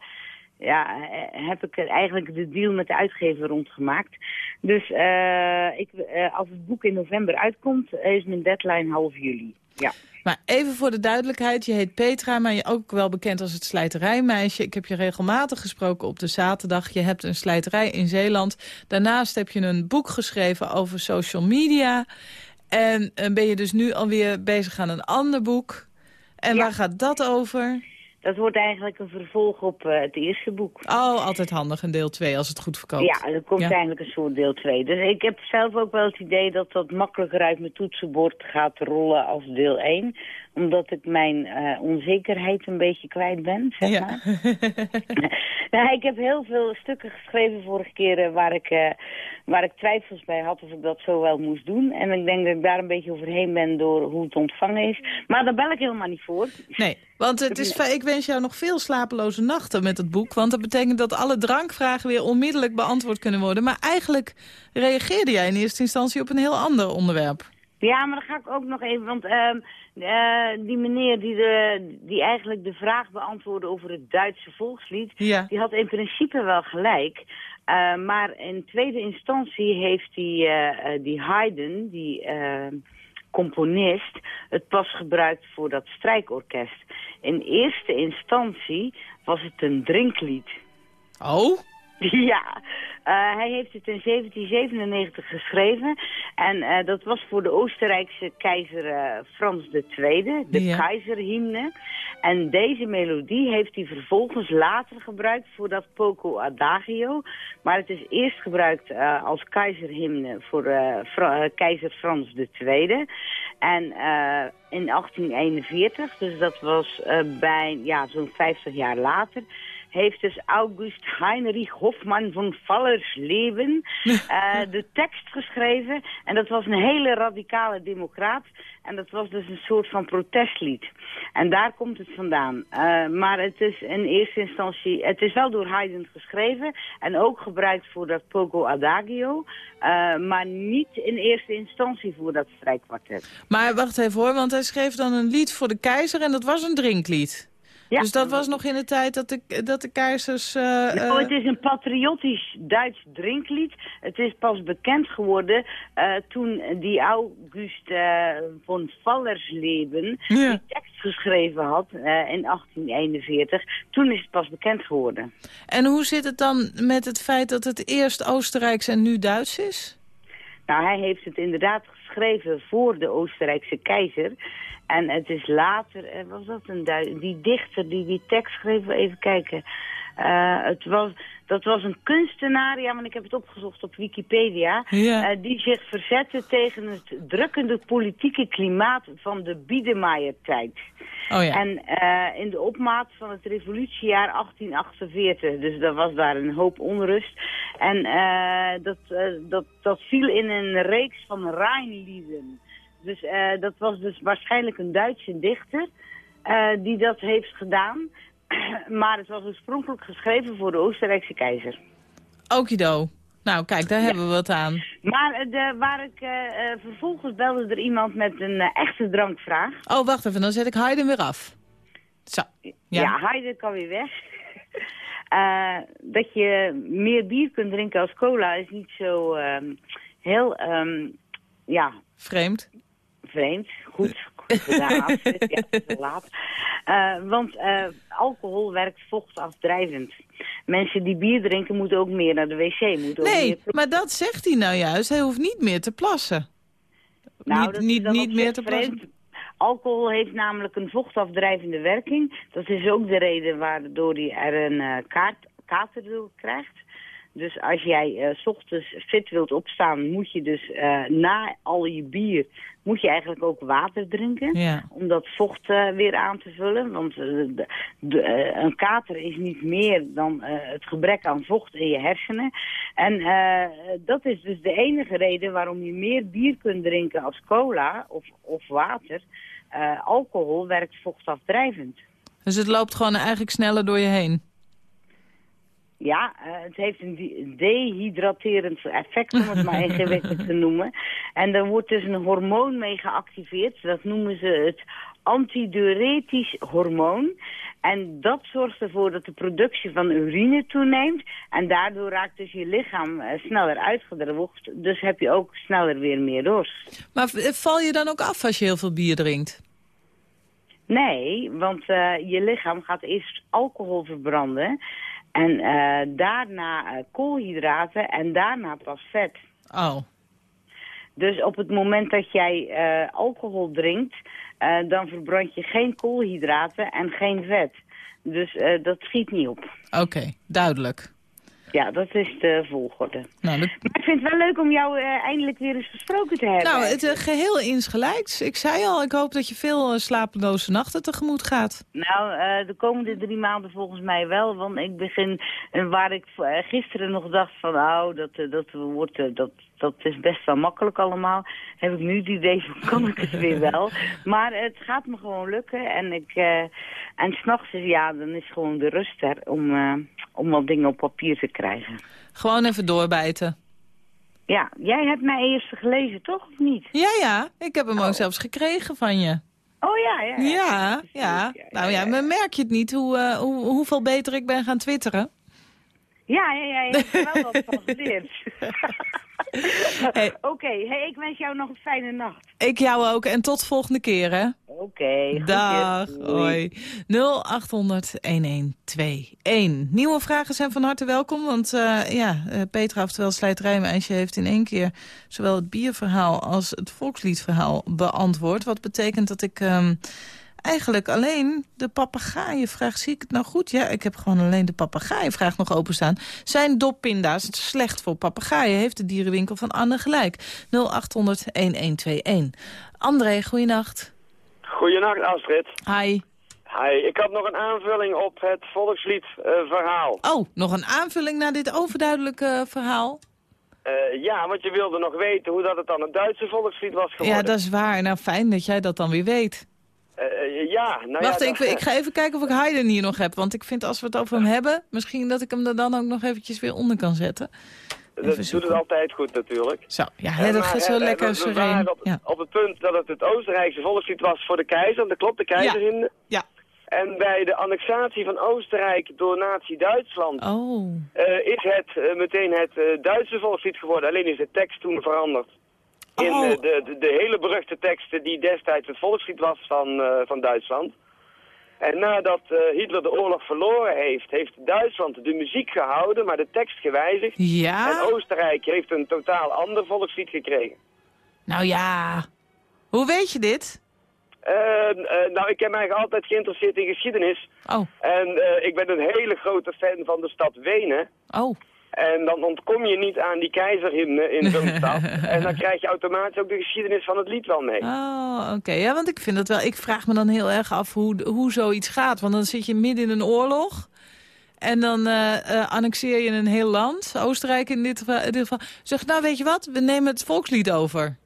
[SPEAKER 9] ja, eh, heb ik er eigenlijk de deal met de uitgever rondgemaakt. Dus eh, ik, eh, als het boek in november uitkomt, is mijn deadline half juli. Ja.
[SPEAKER 3] Maar even voor de duidelijkheid, je heet Petra, maar je ook wel bekend als het slijterijmeisje. Ik heb je regelmatig gesproken op de zaterdag. Je hebt een slijterij in Zeeland. Daarnaast heb je een boek geschreven over social media. En ben je dus nu alweer bezig aan een ander boek. En
[SPEAKER 9] Ja.
[SPEAKER 3] waar gaat dat over?
[SPEAKER 9] Dat wordt eigenlijk een vervolg op eh, het eerste boek.
[SPEAKER 3] Oh, altijd handig, een deel 2 als het goed verkoopt.
[SPEAKER 9] Ja, er komt
[SPEAKER 3] Ja.
[SPEAKER 9] eigenlijk een soort deel 2. Dus ik heb zelf ook wel het idee dat dat makkelijker uit mijn toetsenbord gaat rollen als deel 1. Omdat ik mijn eh, onzekerheid een beetje kwijt ben, zeg
[SPEAKER 3] Ja.
[SPEAKER 9] maar. Nou, ik heb heel veel stukken geschreven vorige keer eh, waar, ik, eh, waar ik twijfels bij had of ik dat zo wel moest doen. En ik denk dat ik daar een beetje overheen ben door hoe het ontvangen is. Maar daar bel ik helemaal niet voor.
[SPEAKER 3] Nee, want het is, ik wens jou nog veel slapeloze nachten met het boek. Want dat betekent dat alle drankvragen weer onmiddellijk beantwoord kunnen worden. Maar eigenlijk reageerde jij in eerste instantie op een heel ander onderwerp.
[SPEAKER 9] Ja, maar dan ga ik ook nog even, want ehm, eh, die meneer die, de, die eigenlijk de vraag beantwoordde over het Duitse volkslied,
[SPEAKER 3] Ja.
[SPEAKER 9] die had in principe wel gelijk. Eh, maar in tweede instantie heeft die, eh, die Haydn, die componist, het pas gebruikt voor dat strijkorkest. In eerste instantie was het een drinklied.
[SPEAKER 3] Oh?
[SPEAKER 9] Ja, eh, hij heeft het in 1797 geschreven. En eh, dat was voor de Oostenrijkse keizer eh, Frans II, de
[SPEAKER 3] Ja.
[SPEAKER 9] keizerhymne. En deze melodie heeft hij vervolgens later gebruikt voor dat Poco Adagio. Maar het is eerst gebruikt als keizerhymne voor Fra- keizer Frans II. En in 1841, dus dat was bij ja, zo'n 50 jaar later heeft dus August Heinrich Hofmann von Fallersleben eh, de tekst geschreven. En dat was een hele radicale democraat. En dat was dus een soort van protestlied. En daar komt het vandaan. Eh, maar het is in eerste instantie... Het is wel door Haydn geschreven. En ook gebruikt voor dat Poco Adagio. eh, maar niet in eerste instantie voor dat strijkkwartet.
[SPEAKER 3] Maar wacht even hoor, want hij schreef dan een lied voor de keizer en dat was een drinklied.
[SPEAKER 9] Ja.
[SPEAKER 3] Dus dat was nog in de tijd dat de, dat de keizers...
[SPEAKER 9] Nou,
[SPEAKER 3] eh,
[SPEAKER 9] het is een patriotisch Duits drinklied. Het is pas bekend geworden eh, toen die August von Fallersleben
[SPEAKER 3] Ja.
[SPEAKER 9] die tekst geschreven had in 1841. Toen is het pas bekend geworden.
[SPEAKER 3] En hoe zit het dan met het feit dat het eerst Oostenrijks en nu Duits is?
[SPEAKER 9] Nou, hij heeft het inderdaad geschreven voor de Oostenrijkse keizer. En het is later, eh, was dat een die dichter die die tekst schreef, even kijken. Eh, het was, dat was een kunstenaar, ja, want ik heb het opgezocht op Wikipedia,
[SPEAKER 3] Ja.
[SPEAKER 9] eh, die zich verzette tegen het drukkende politieke klimaat van de Biedermeier-tijd.
[SPEAKER 3] Oh ja.
[SPEAKER 9] En eh, in de opmaat van het revolutiejaar 1848. Dus er was daar een hoop onrust. En eh, dat, dat, dat viel in een reeks van Rijnlieden. Dus dat was dus waarschijnlijk een Duitse dichter die dat heeft gedaan. maar het was oorspronkelijk geschreven voor de Oostenrijkse keizer.
[SPEAKER 3] Okido. Nou, kijk, daar hebben we wat aan.
[SPEAKER 9] Maar eh, de, waar ik eh, eh, vervolgens belde er iemand met een echte drankvraag.
[SPEAKER 3] Oh, wacht even, dan zet ik Haydn weer af. Zo.
[SPEAKER 9] Ja,
[SPEAKER 3] Ja.
[SPEAKER 9] Heide kan weer weg. Dat je meer bier kunt drinken als cola is niet zo ehm, heel ehm, ja,
[SPEAKER 3] Vreemd.
[SPEAKER 9] vreemd. Goed, ja, laat. Eh, want eh, alcohol werkt vochtafdrijvend. Mensen die bier drinken moeten ook meer naar de wc. Moeten
[SPEAKER 3] Nee,
[SPEAKER 9] meer
[SPEAKER 3] maar dat zegt hij nou juist. Hij hoeft niet meer te plassen.
[SPEAKER 9] Nou,
[SPEAKER 3] niet
[SPEAKER 9] dat
[SPEAKER 3] niet, niet meer te plassen.
[SPEAKER 9] Alcohol heeft namelijk een vochtafdrijvende werking. Dat is ook de reden waardoor je er een kaart, kater krijgt. Dus als jij eh, s ochtends fit wilt opstaan, moet je dus eh, na al je bier, moet je eigenlijk ook water drinken.
[SPEAKER 3] Ja.
[SPEAKER 9] Om dat vocht eh, weer aan te vullen. Want de, de, een kater is niet meer dan het gebrek aan vocht in je hersenen. En dat is dus de enige reden waarom je meer bier kunt drinken als cola of, of water. Alcohol werkt vochtafdrijvend.
[SPEAKER 3] Dus het loopt gewoon eigenlijk sneller door je heen.
[SPEAKER 9] Ja, eh, het heeft een de- dehydraterend effect, om het maar ingewikkeld te noemen. En er wordt dus een hormoon mee geactiveerd. Dat noemen ze het antidiuretisch hormoon. En dat zorgt ervoor dat de productie van urine toeneemt. En daardoor raakt dus je lichaam eh, sneller uitgedroogd. Dus heb je ook sneller weer meer dorst.
[SPEAKER 3] Maar val je dan ook af als je heel veel bier drinkt?
[SPEAKER 9] Nee, want eh, je lichaam gaat eerst alcohol verbranden. En eh, daarna eh, koolhydraten en daarna pas vet.
[SPEAKER 3] Oh.
[SPEAKER 9] Dus op het moment dat jij eh, alcohol drinkt, dan verbrand je geen koolhydraten en geen vet. Dus dat schiet niet op.
[SPEAKER 3] Oké, duidelijk.
[SPEAKER 9] Ja, dat is de volgorde.
[SPEAKER 3] Nou, dat-
[SPEAKER 9] Maar ik vind het wel leuk om jou eh, eindelijk weer eens gesproken te hebben.
[SPEAKER 3] nou het eh, geheel insgelijks. Ik zei al, ik hoop dat je veel eh, slapeloze nachten tegemoet gaat.
[SPEAKER 9] Nou, de komende drie maanden volgens mij wel. Want ik begin, en waar ik gisteren nog dacht van, nou, dat, dat, wordt, dat, dat is best wel makkelijk allemaal. Heb ik nu het idee van, kan ik het weer wel. Maar het gaat me gewoon lukken. En, ik, eh, en s'nachts, is ja, dan is gewoon de rust er om, om wat dingen op papier te krijgen.
[SPEAKER 3] Gewoon even doorbijten.
[SPEAKER 9] Ja, jij hebt mij eerst gelezen, toch? Of niet?
[SPEAKER 3] Ja, ja, ik heb hem ook zelfs gekregen van je.
[SPEAKER 9] Oh ja, ja.
[SPEAKER 3] Ja, ja. Nou ja, maar merk je het niet hoe, eh, hoe, hoeveel beter ik ben gaan twitteren?
[SPEAKER 9] Ja, ja, ja, wel wat van geleerd.
[SPEAKER 3] Hey.
[SPEAKER 9] Oké, hey, ik wens jou nog een fijne nacht.
[SPEAKER 3] Ik jou ook en tot volgende keer, hè?
[SPEAKER 9] Oké,
[SPEAKER 3] Dag,
[SPEAKER 9] groetjes.
[SPEAKER 3] hoi. 0800-1121. Nieuwe vragen zijn van harte welkom, want eh, ja, eh, Petra, oftewel Slijterijmeisje, heeft in één keer zowel het bierverhaal als het volksliedverhaal beantwoord. Wat betekent dat ik ehm, eigenlijk alleen de papegaaienvraag, zie ik het nou goed? Ja, ik heb gewoon alleen de papegaaienvraag nog openstaan. Zijn doppinda's slecht voor papegaaien? Heeft de dierenwinkel van Anne gelijk? 0800-1121. André, goeienacht.
[SPEAKER 10] Goedenacht Astrid.
[SPEAKER 3] Hi.
[SPEAKER 10] Hi, ik had nog een aanvulling op het volksliedverhaal.
[SPEAKER 3] Oh, nog een aanvulling naar dit overduidelijke eh, verhaal?
[SPEAKER 10] Eh, ja, want je wilde nog weten hoe dat het dan een Duitse volkslied was geworden.
[SPEAKER 3] Ja, dat is waar. Nou, fijn dat jij dat dan weer weet.
[SPEAKER 10] Eh, eh, ja, nou
[SPEAKER 3] Wacht,
[SPEAKER 10] ja,
[SPEAKER 3] ik,
[SPEAKER 10] dat-
[SPEAKER 3] ik ga even kijken of ik Haydn hier nog heb. Want ik vind als we het over hem hebben... misschien dat ik hem er dan ook nog eventjes weer onder kan zetten.
[SPEAKER 10] dat doet het altijd goed natuurlijk.
[SPEAKER 3] Zo, ja,
[SPEAKER 10] Eh,
[SPEAKER 3] hè, dat
[SPEAKER 10] maar,
[SPEAKER 3] gaat zo
[SPEAKER 10] eh,
[SPEAKER 3] lekker sereen.
[SPEAKER 10] Op,
[SPEAKER 3] Ja.
[SPEAKER 10] op het punt dat het het Oostenrijkse volkslied was voor de keizer, dat klopt, de keizerhymne.
[SPEAKER 3] Ja.
[SPEAKER 10] En bij de annexatie van Oostenrijk door nazi-Duitsland
[SPEAKER 3] Oh,
[SPEAKER 10] eh, is het eh, meteen het eh, Duitse volkslied geworden. Alleen is de tekst toen veranderd. In
[SPEAKER 3] Oh.
[SPEAKER 10] eh, de, de, de hele beruchte tekst die destijds het volkslied was van, eh, van Duitsland. En nadat eh, Hitler de oorlog verloren heeft, heeft Duitsland de muziek gehouden, maar de tekst gewijzigd.
[SPEAKER 3] ja?
[SPEAKER 10] En Oostenrijk heeft een totaal ander volkslied gekregen.
[SPEAKER 3] Nou ja. Hoe weet je dit?
[SPEAKER 10] Eh, eh, nou, ik heb mij altijd geïnteresseerd in geschiedenis.
[SPEAKER 3] Oh,
[SPEAKER 10] En ik ben een hele grote fan van de stad Wenen.
[SPEAKER 3] oh.
[SPEAKER 10] En dan ontkom je niet aan die keizerhymne in zo'n stad. En dan krijg je automatisch ook de geschiedenis van het lied wel mee.
[SPEAKER 3] Oh, oké. Ja, want ik vind dat wel... Ik vraag me dan heel erg af hoe, hoe zoiets gaat. Want dan zit je midden in een oorlog... En dan eh, eh, annexeer je een heel land, Oostenrijk in dit, geval- in dit geval. Zeg, nou weet je wat, we nemen het volkslied over.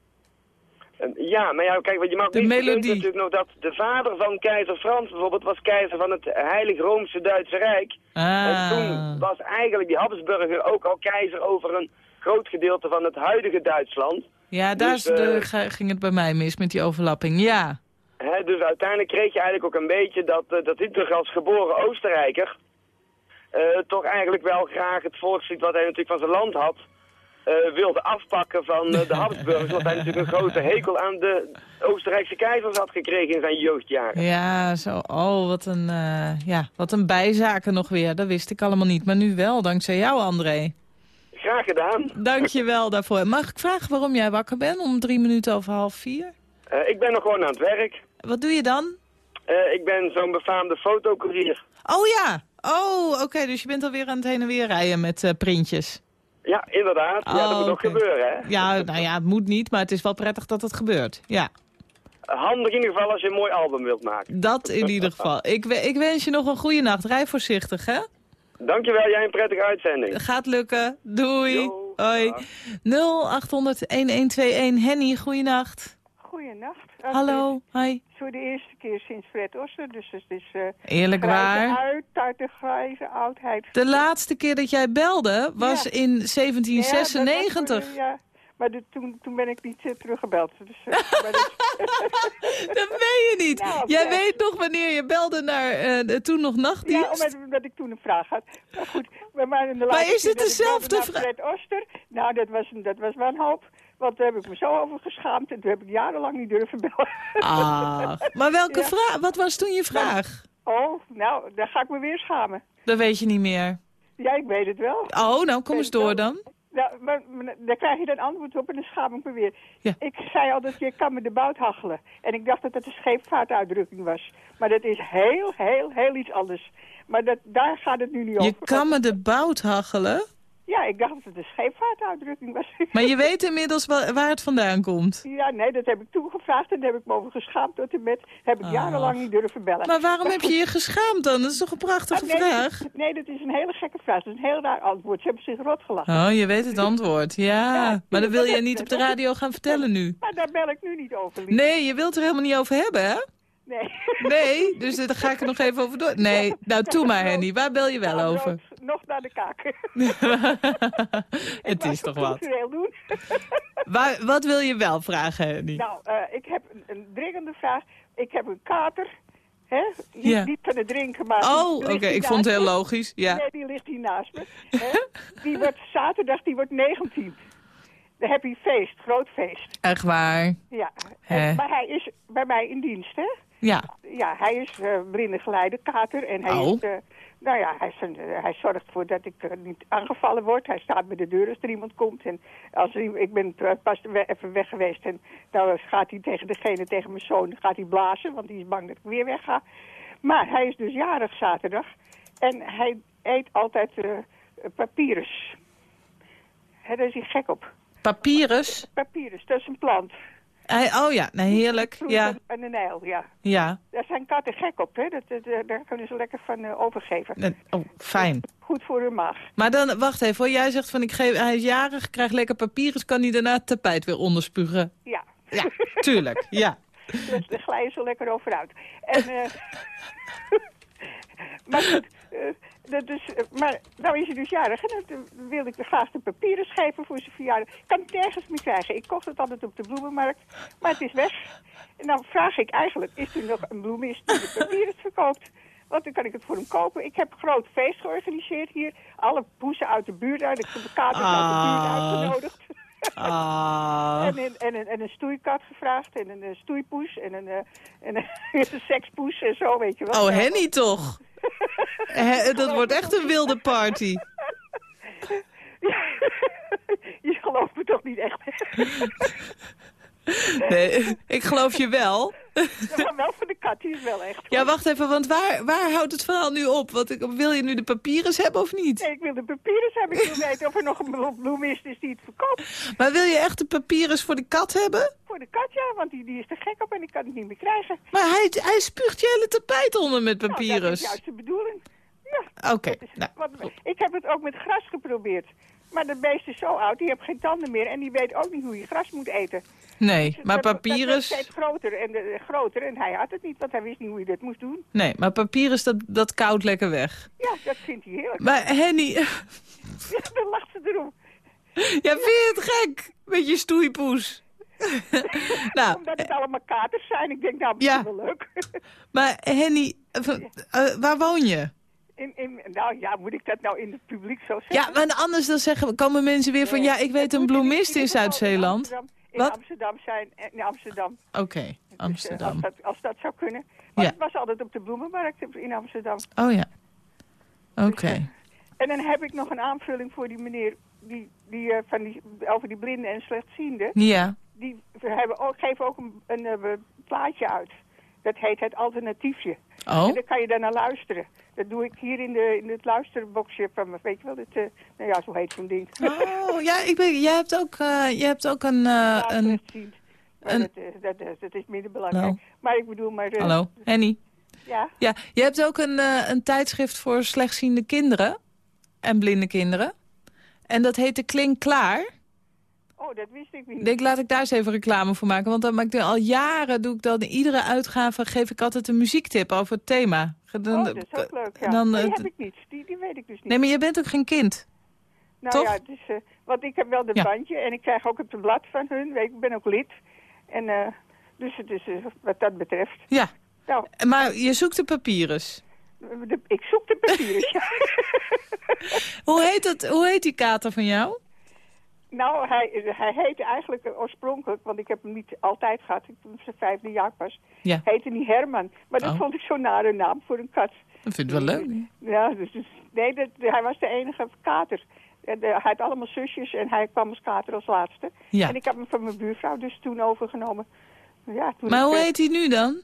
[SPEAKER 10] En ja, maar ja, kijk, want je mag
[SPEAKER 3] De
[SPEAKER 10] niet
[SPEAKER 3] melodie.
[SPEAKER 10] natuurlijk nog dat de vader van keizer Frans bijvoorbeeld was keizer van het Heilig Roomse Duitse Rijk. En toen
[SPEAKER 3] Ah,
[SPEAKER 10] was eigenlijk die Habsburger ook al keizer over een groot gedeelte van het huidige Duitsland.
[SPEAKER 3] ja, daar
[SPEAKER 10] dus,
[SPEAKER 3] is de-
[SPEAKER 10] eh,
[SPEAKER 3] ging het bij mij mis met die overlapping. Ja,
[SPEAKER 10] Hè, dus uiteindelijk kreeg je eigenlijk ook een beetje dat, eh, dat Hitler als geboren Oostenrijker eh, toch eigenlijk wel graag het volkslied wat hij natuurlijk van zijn land had, eh, wilde afpakken van eh, de Habsburgers. Want hij natuurlijk een grote hekel aan de Oostenrijkse keizers had gekregen in zijn jeugdjaren.
[SPEAKER 3] ja, zo. Oh, wat een, eh, ja, wat een bijzaken nog weer. Dat wist ik allemaal niet. Maar nu wel, dankzij jou, André.
[SPEAKER 10] Graag gedaan.
[SPEAKER 3] Dank je wel daarvoor. Mag ik vragen waarom jij wakker bent om drie minuten over half vier?
[SPEAKER 10] Ik ben nog gewoon aan het werk.
[SPEAKER 3] Wat doe je dan?
[SPEAKER 10] Ik ben zo'n befaamde fotocourier.
[SPEAKER 3] Oh ja. Oh, oké. dus je bent alweer aan het heen en weer rijden met printjes.
[SPEAKER 10] Ja, inderdaad. ja, dat
[SPEAKER 3] Oh,
[SPEAKER 10] moet ook gebeuren, hè.
[SPEAKER 3] Ja, nou ja, het moet niet, maar het is wel prettig dat het gebeurt. Ja,
[SPEAKER 10] Handig in ieder geval als je een mooi album wilt maken.
[SPEAKER 3] dat in ieder geval. Ik, we- ik wens je nog een goede nacht. Rij voorzichtig, hè?
[SPEAKER 10] Dankjewel, jij een prettige uitzending.
[SPEAKER 3] Gaat lukken. Doei.
[SPEAKER 10] Jo,
[SPEAKER 3] Hoi.
[SPEAKER 10] dag.
[SPEAKER 3] 0800-1121. Henny, goeienacht.
[SPEAKER 11] Goeienacht.
[SPEAKER 3] Hallo. Hi.
[SPEAKER 11] Voor de eerste keer sinds Fred Oster, dus het is uh,
[SPEAKER 3] Eerlijk waar.
[SPEAKER 11] uit, uit de grijze oudheid.
[SPEAKER 3] De laatste keer dat jij belde was
[SPEAKER 11] Ja.
[SPEAKER 3] in
[SPEAKER 11] Ja, dat
[SPEAKER 3] 1796.
[SPEAKER 11] was, eh, ja, maar de- toen, toen ben ik niet uh, teruggebeld. Dus, uh, maar dat,
[SPEAKER 3] Dat weet je niet.
[SPEAKER 11] Nou,
[SPEAKER 3] jij
[SPEAKER 11] ja.
[SPEAKER 3] weet nog wanneer je belde naar uh, toen nog
[SPEAKER 11] ja,
[SPEAKER 3] nachtdienst?
[SPEAKER 11] omdat, omdat ik toen een vraag had. Maar goed, maar, maar, de
[SPEAKER 3] Maar
[SPEAKER 11] laatste
[SPEAKER 3] is het dezelfde vraag?
[SPEAKER 11] Fred Oster, nou dat was, dat was wel een hoop. Want daar heb ik me zo over geschaamd en toen heb ik jarenlang niet durven bellen.
[SPEAKER 3] Ah, maar welke
[SPEAKER 11] Ja.
[SPEAKER 3] vraag? Wat was toen je vraag?
[SPEAKER 11] Oh, nou, dan ga ik me weer schamen.
[SPEAKER 3] Dat weet je niet meer.
[SPEAKER 11] Ja, ik weet het wel.
[SPEAKER 3] Oh, nou kom eens door dan.
[SPEAKER 11] Nou, maar, maar daar krijg je dan antwoord op en dan schaam ik me weer.
[SPEAKER 3] Ja.
[SPEAKER 11] Ik zei al dat je kan me de bout hachelen. En ik dacht dat het een scheepvaartuitdrukking was. Maar dat is heel, heel, heel iets anders. Maar dat, daar gaat het nu niet
[SPEAKER 3] Je
[SPEAKER 11] over.
[SPEAKER 3] kan me de bout hachelen.
[SPEAKER 11] Ja, ik dacht dat het een scheepvaartuitdrukking was.
[SPEAKER 3] Maar je weet inmiddels wa- waar het vandaan komt.
[SPEAKER 11] Ja, nee, dat heb ik toegevraagd en daar heb ik me over geschaamd tot en met. Heb ik
[SPEAKER 3] Ah.
[SPEAKER 11] jarenlang niet durven bellen.
[SPEAKER 3] Maar waarom heb je je geschaamd dan? Dat is toch een prachtige
[SPEAKER 11] Ah, nee,
[SPEAKER 3] vraag?
[SPEAKER 11] Nee, dat is een hele gekke vraag. Dat is een heel raar antwoord. Ze hebben zich rot gelachen.
[SPEAKER 3] Oh, je weet het antwoord. Ja, maar dat wil je niet op de radio gaan vertellen nu.
[SPEAKER 11] Maar daar bel ik nu niet over, lief.
[SPEAKER 3] Nee, je wilt er helemaal niet over hebben, hè?
[SPEAKER 11] Nee.
[SPEAKER 3] Nee, dus daar ga ik er nog even over door. Nee, nou, toe maar, Henny. Waar bel je wel over?
[SPEAKER 11] Nog naar de kaak.
[SPEAKER 3] Het is toch wat.
[SPEAKER 11] Doen.
[SPEAKER 3] Waar, wat wil je wel vragen, Henny?
[SPEAKER 11] Nou, eh, ik heb een, een dringende vraag. Ik heb een kater. Hè? Niet,
[SPEAKER 3] Ja.
[SPEAKER 11] niet van het drinken, maar...
[SPEAKER 3] Oh,
[SPEAKER 11] die
[SPEAKER 3] oké, ik vond het heel logisch, ja.
[SPEAKER 11] Nee, die ligt hier naast me. Hè? Die wordt zaterdag, die wordt 19. Dan heb je feest, groot feest.
[SPEAKER 3] Echt waar?
[SPEAKER 11] Ja. En- maar hij is bij mij in dienst, hè?
[SPEAKER 3] Ja.
[SPEAKER 11] Ja, hij is eh blinde kater en hij
[SPEAKER 3] Oh.
[SPEAKER 11] is... eh, nou ja, hij, eh, hij zorgt ervoor dat ik niet aangevallen word. Hij staat bij de deur als er iemand komt. En als er, ik ben pas even weg geweest en dan gaat hij tegen degene, tegen mijn zoon, gaat hij blazen. Want hij is bang dat ik weer wegga. Maar hij is dus jarig zaterdag. En hij eet altijd eh papyrus. Daar is hij gek op.
[SPEAKER 3] Papyrus?
[SPEAKER 11] Papyrus, dat is een plant.
[SPEAKER 3] Oh ja, nee, heerlijk. Ja,
[SPEAKER 11] aan de Nijl, ja.
[SPEAKER 3] ja.
[SPEAKER 11] Daar zijn katten gek op, hè. Dat, dat, dat- daar kunnen ze lekker van eh, overgeven.
[SPEAKER 3] Oh, fijn.
[SPEAKER 11] Goed voor hun maag.
[SPEAKER 3] Maar dan, wacht even hoor. Jij zegt van, ik geef, hij is jarig, krijgt lekker papyrus, kan hij daarna het tapijt weer onderspugen?
[SPEAKER 11] Ja.
[SPEAKER 3] Ja, tuurlijk, ja.
[SPEAKER 11] Dus daar glijden ze lekker over uit. En, eh maar goed, eh, dat is, eh, maar nou is hij dus jarig en dan wilde ik de graag de papieren geven voor zijn verjaardag. Ik kan het nergens meer krijgen. Ik kocht het altijd op de bloemenmarkt, maar het is weg. En dan vraag ik eigenlijk, is er nog een bloemist die de papieren verkoopt? Want dan kan ik het voor hem kopen. Ik heb een groot feest georganiseerd hier. Alle poesen uit de buurt uit. Ik heb de katers uit de buurt
[SPEAKER 3] Ah.
[SPEAKER 11] uitgenodigd.
[SPEAKER 3] Ah.
[SPEAKER 11] En, een, en, een, en een stoeikat gevraagd. En een eh, stoeipoes. En een, eh, en een, een sekspoes en zo, weet je wel.
[SPEAKER 3] Oh, Henny toch? Dat wordt echt een wilde party.
[SPEAKER 11] Je gelooft me toch niet echt?
[SPEAKER 3] Nee, ik geloof je wel.
[SPEAKER 11] Ja, maar wel van de kat, die is wel echt.
[SPEAKER 3] Ja, wacht even, want waar, waar houdt het verhaal nu op? Want ik, wil je nu de papieren hebben of niet?
[SPEAKER 11] Nee, ik wil de papieren hebben. Ik wil weten of er nog een blo- bloemist is die het verkoopt.
[SPEAKER 3] Maar wil je echt de papieren voor de kat hebben?
[SPEAKER 11] Voor de kat, ja, want die, die is er gek op en ik kan het niet meer krijgen.
[SPEAKER 3] Maar hij, hij spuugt je hele tapijt onder met
[SPEAKER 11] Nou, dat is
[SPEAKER 3] papieren.
[SPEAKER 11] juist de bedoeling. Ja.
[SPEAKER 3] Oké, nou,
[SPEAKER 11] ik heb het ook met gras geprobeerd. Maar dat beest is zo oud, die heeft geen tanden meer en die weet ook niet hoe je gras moet eten.
[SPEAKER 3] nee, maar
[SPEAKER 11] Dat- Dat
[SPEAKER 3] papieren...
[SPEAKER 11] wordt steeds groter en de, groter en hij had het niet, want hij wist niet hoe je dit moest doen.
[SPEAKER 3] Nee, maar papieren, dat, dat koudt lekker weg.
[SPEAKER 11] Ja, dat vindt hij heerlijk.
[SPEAKER 3] Maar Henny,
[SPEAKER 11] Ja, dan lacht ze erom.
[SPEAKER 3] ja, vind je het gek met je stoeipoes? nou,
[SPEAKER 11] Omdat het allemaal katers zijn. Ik denk, nou,
[SPEAKER 3] Ja.
[SPEAKER 11] misschien wel leuk.
[SPEAKER 3] maar Henny, eh, eh, waar woon je?
[SPEAKER 11] In, in, nou ja, moet ik dat nou in het publiek zo zeggen?
[SPEAKER 3] Ja, maar anders dan zeggen, komen mensen weer van... ja, ik weet een bloemist in Zuid-Zeeland.
[SPEAKER 11] In
[SPEAKER 3] Wat?
[SPEAKER 11] Amsterdam zijn, eh, in Amsterdam.
[SPEAKER 3] Oké,
[SPEAKER 11] Dus, eh,
[SPEAKER 3] Amsterdam.
[SPEAKER 11] als, dat, als dat zou kunnen. Maar
[SPEAKER 3] Ja.
[SPEAKER 11] het was altijd op de bloemenmarkt in Amsterdam.
[SPEAKER 3] Oh ja. Oké.
[SPEAKER 11] En dan heb ik nog een aanvulling voor die meneer die, die, eh, van die, over die blinden en slechtzienden.
[SPEAKER 3] Ja.
[SPEAKER 11] Die hebben ook, geven ook een, een, eh, plaatje uit. Dat heet het alternatiefje.
[SPEAKER 3] Oh.
[SPEAKER 11] En dan kan je daar naar luisteren. Dat doe ik hier in, de, in het luisterboxje van me. Weet je wel, dit, eh, nou ja, zo heet zo'n ding.
[SPEAKER 3] Oh, ja, ik ben, jij hebt ook, eh, jij hebt ook een... eh, een
[SPEAKER 11] dat, dat, dat, dat is minder belangrijk.
[SPEAKER 3] Nou.
[SPEAKER 11] Maar ik bedoel, maar... eh,
[SPEAKER 3] hallo, Henny.
[SPEAKER 11] Ja,
[SPEAKER 3] Ja, je hebt ook een, een tijdschrift voor slechtziende kinderen en blinde kinderen. En dat heet de Klink Klaar.
[SPEAKER 11] Oh, dat wist ik niet.
[SPEAKER 3] Ik denk, laat ik daar eens even reclame voor maken. Want dan maak ik er al jaren, doe ik dan in iedere uitgave, geef ik altijd een muziektip over het thema. Dan,
[SPEAKER 11] oh, dat is ook leuk, ja.
[SPEAKER 3] dan,
[SPEAKER 11] die
[SPEAKER 3] eh,
[SPEAKER 11] heb ik niet. Die, die weet ik dus niet.
[SPEAKER 3] Nee, maar je bent ook geen kind.
[SPEAKER 11] Nou
[SPEAKER 3] Toch?
[SPEAKER 11] ja, dus, eh, want ik heb wel de
[SPEAKER 3] Ja.
[SPEAKER 11] bandje en ik krijg ook het blad van hun. Ik ben ook lid. En eh, dus, dus eh, wat dat betreft.
[SPEAKER 3] Ja,
[SPEAKER 11] Nou,
[SPEAKER 3] maar je zoekt de
[SPEAKER 11] de- ik zoek de papieren. ja.
[SPEAKER 3] Hoe heet, het, hoe heet die kater van jou?
[SPEAKER 11] Nou, hij, hij heette eigenlijk oorspronkelijk, want ik heb hem niet altijd gehad. Ik hem zijn vijfde jaar pas.
[SPEAKER 3] Ja.
[SPEAKER 11] Heette niet Herman. Maar dat
[SPEAKER 3] Oh.
[SPEAKER 11] vond ik zo'n nare naam voor een kat.
[SPEAKER 3] Dat vind ik wel leuk.
[SPEAKER 11] Ja, dus, dus- nee, dat, hij was de enige kater. En, eh, hij had allemaal zusjes en hij kwam als kater als laatste.
[SPEAKER 3] Ja.
[SPEAKER 11] En ik heb hem van mijn buurvrouw dus toen overgenomen. Ja, toen
[SPEAKER 3] Maar hoe
[SPEAKER 11] eh,
[SPEAKER 3] heet hij nu dan?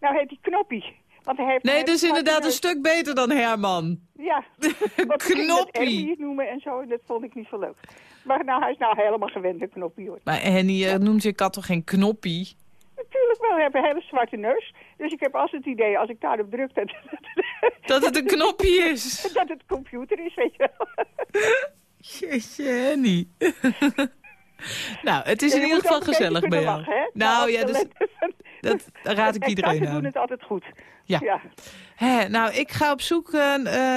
[SPEAKER 11] Nou heet hij Knoppie. Want hij heeft
[SPEAKER 3] Nee,
[SPEAKER 11] hij
[SPEAKER 3] dat is
[SPEAKER 11] heeft
[SPEAKER 3] inderdaad een stuk beter dan Herman.
[SPEAKER 11] Ja,
[SPEAKER 3] Knoppie.
[SPEAKER 11] Noemen en zo, dat vond ik niet zo leuk. Maar nou, hij is nou helemaal gewend, een knoppie hoor.
[SPEAKER 3] Maar Henny, eh, noemt je kat toch geen knoppie?
[SPEAKER 11] Natuurlijk wel, hij heeft een hele zwarte neus. Dus ik heb als het idee, als ik daarop druk, dat,
[SPEAKER 3] Dat het een knopje is.
[SPEAKER 11] dat het computer is, weet je wel.
[SPEAKER 3] Jeetje, Henny. nou, het is
[SPEAKER 11] Ja,
[SPEAKER 3] in ieder geval gezellig bij jou.
[SPEAKER 11] lachen?
[SPEAKER 3] Nou ja, dus, dat raad ik
[SPEAKER 11] En
[SPEAKER 3] iedereen
[SPEAKER 11] katten doen
[SPEAKER 3] aan.
[SPEAKER 11] het altijd goed.
[SPEAKER 3] Ja.
[SPEAKER 11] ja.
[SPEAKER 3] Hè, nou, ik ga op zoek eh,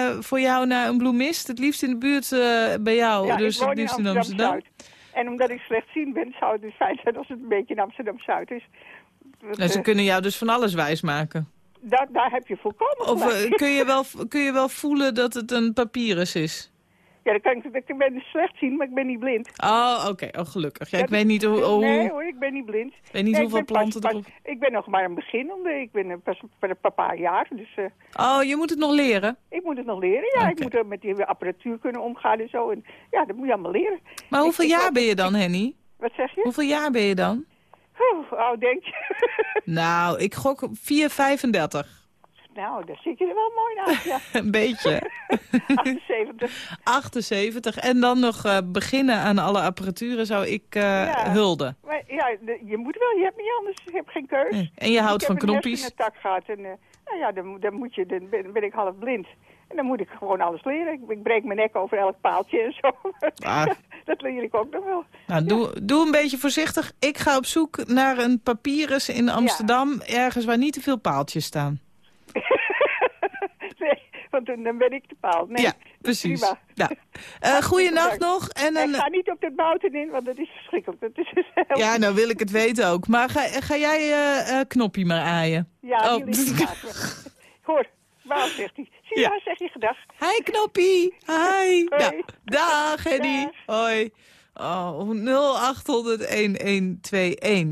[SPEAKER 3] eh, voor jou naar een bloemist. Het liefst in de buurt eh, bij jou.
[SPEAKER 11] Ja,
[SPEAKER 3] dus het
[SPEAKER 11] in
[SPEAKER 3] liefst in
[SPEAKER 11] Amsterdam-Zuid.
[SPEAKER 3] Amsterdam.
[SPEAKER 11] En omdat ik slechtziend ben, zou het dus fijn zijn als het een beetje in Amsterdam-Zuid is. Want,
[SPEAKER 3] Nou, ze kunnen jou dus van alles wijsmaken.
[SPEAKER 11] daar, daar heb je volkomen
[SPEAKER 3] Of kun, je wel, kun je wel voelen dat het een papyrus is?
[SPEAKER 11] Ja, dan kan ik, ik ben dus slechtziend, maar ik ben niet blind.
[SPEAKER 3] Oh, oké. Oh, gelukkig. Ja, ik weet niet hoe...
[SPEAKER 11] Nee hoor, ik ben niet blind.
[SPEAKER 3] weet niet
[SPEAKER 11] Nee,
[SPEAKER 3] hoeveel
[SPEAKER 11] ik pas-
[SPEAKER 3] planten
[SPEAKER 11] pas-. Ik ben nog maar het begin, omdat ik ben eh, pas een paar jaar. Dus eh,
[SPEAKER 3] Oh, je moet het nog leren.
[SPEAKER 11] ik moet het nog leren. Ja, ik moet er met die apparatuur kunnen omgaan en zo. En, ja, dat moet je allemaal leren.
[SPEAKER 3] Maar hoeveel
[SPEAKER 11] ik
[SPEAKER 3] jaar ben je dan, Henny?
[SPEAKER 11] Wat zeg je?
[SPEAKER 3] Hoeveel jaar ben je dan?
[SPEAKER 11] Oud denk je.
[SPEAKER 3] Nou, ik gok 4,35.
[SPEAKER 11] Nou, daar zit je er wel mooi ja.
[SPEAKER 3] Een beetje.
[SPEAKER 11] 78.
[SPEAKER 3] 78. En dan nog eh, beginnen aan alle apparaturen zou ik eh,
[SPEAKER 11] Ja.
[SPEAKER 3] hulden.
[SPEAKER 11] Maar ja, je moet wel, je hebt niet anders, je hebt geen keus.
[SPEAKER 3] Nee. En je houdt
[SPEAKER 11] ik
[SPEAKER 3] van
[SPEAKER 11] heb een hersenattack gehad en uh, nou ja, dan, dan, moet je, dan ben, ben ik half blind. En dan moet ik gewoon alles leren. Ik, ik breek mijn nek over elk paaltje en zo.
[SPEAKER 3] Ah.
[SPEAKER 11] dat leer ik ook nog wel.
[SPEAKER 3] Nou, doe, doe een beetje voorzichtig. Ik ga op zoek naar een papyrus in Amsterdam. Ergens waar niet te veel paaltjes staan.
[SPEAKER 11] Want dan, ben ik de paal. Nee,
[SPEAKER 3] ja, precies.
[SPEAKER 11] Prima.
[SPEAKER 3] Nou, eh goeienacht nog. En
[SPEAKER 11] En
[SPEAKER 3] een,
[SPEAKER 11] ga niet op de mountain in, want dat is verschrikkelijk. Dat is dus heel...
[SPEAKER 3] ja, nou wil ik het weten ook. Maar ga, ga jij eh eh, knoppie maar aaien?
[SPEAKER 11] Ja,
[SPEAKER 3] Oh.
[SPEAKER 11] Hoor, waarom zegt hij? Zie je,
[SPEAKER 3] Ja.
[SPEAKER 11] waar zeg je gedag?
[SPEAKER 3] Hi Knoppie. Hi.
[SPEAKER 11] Hoi.
[SPEAKER 3] Nou, dag Henny. Hoi. Oh,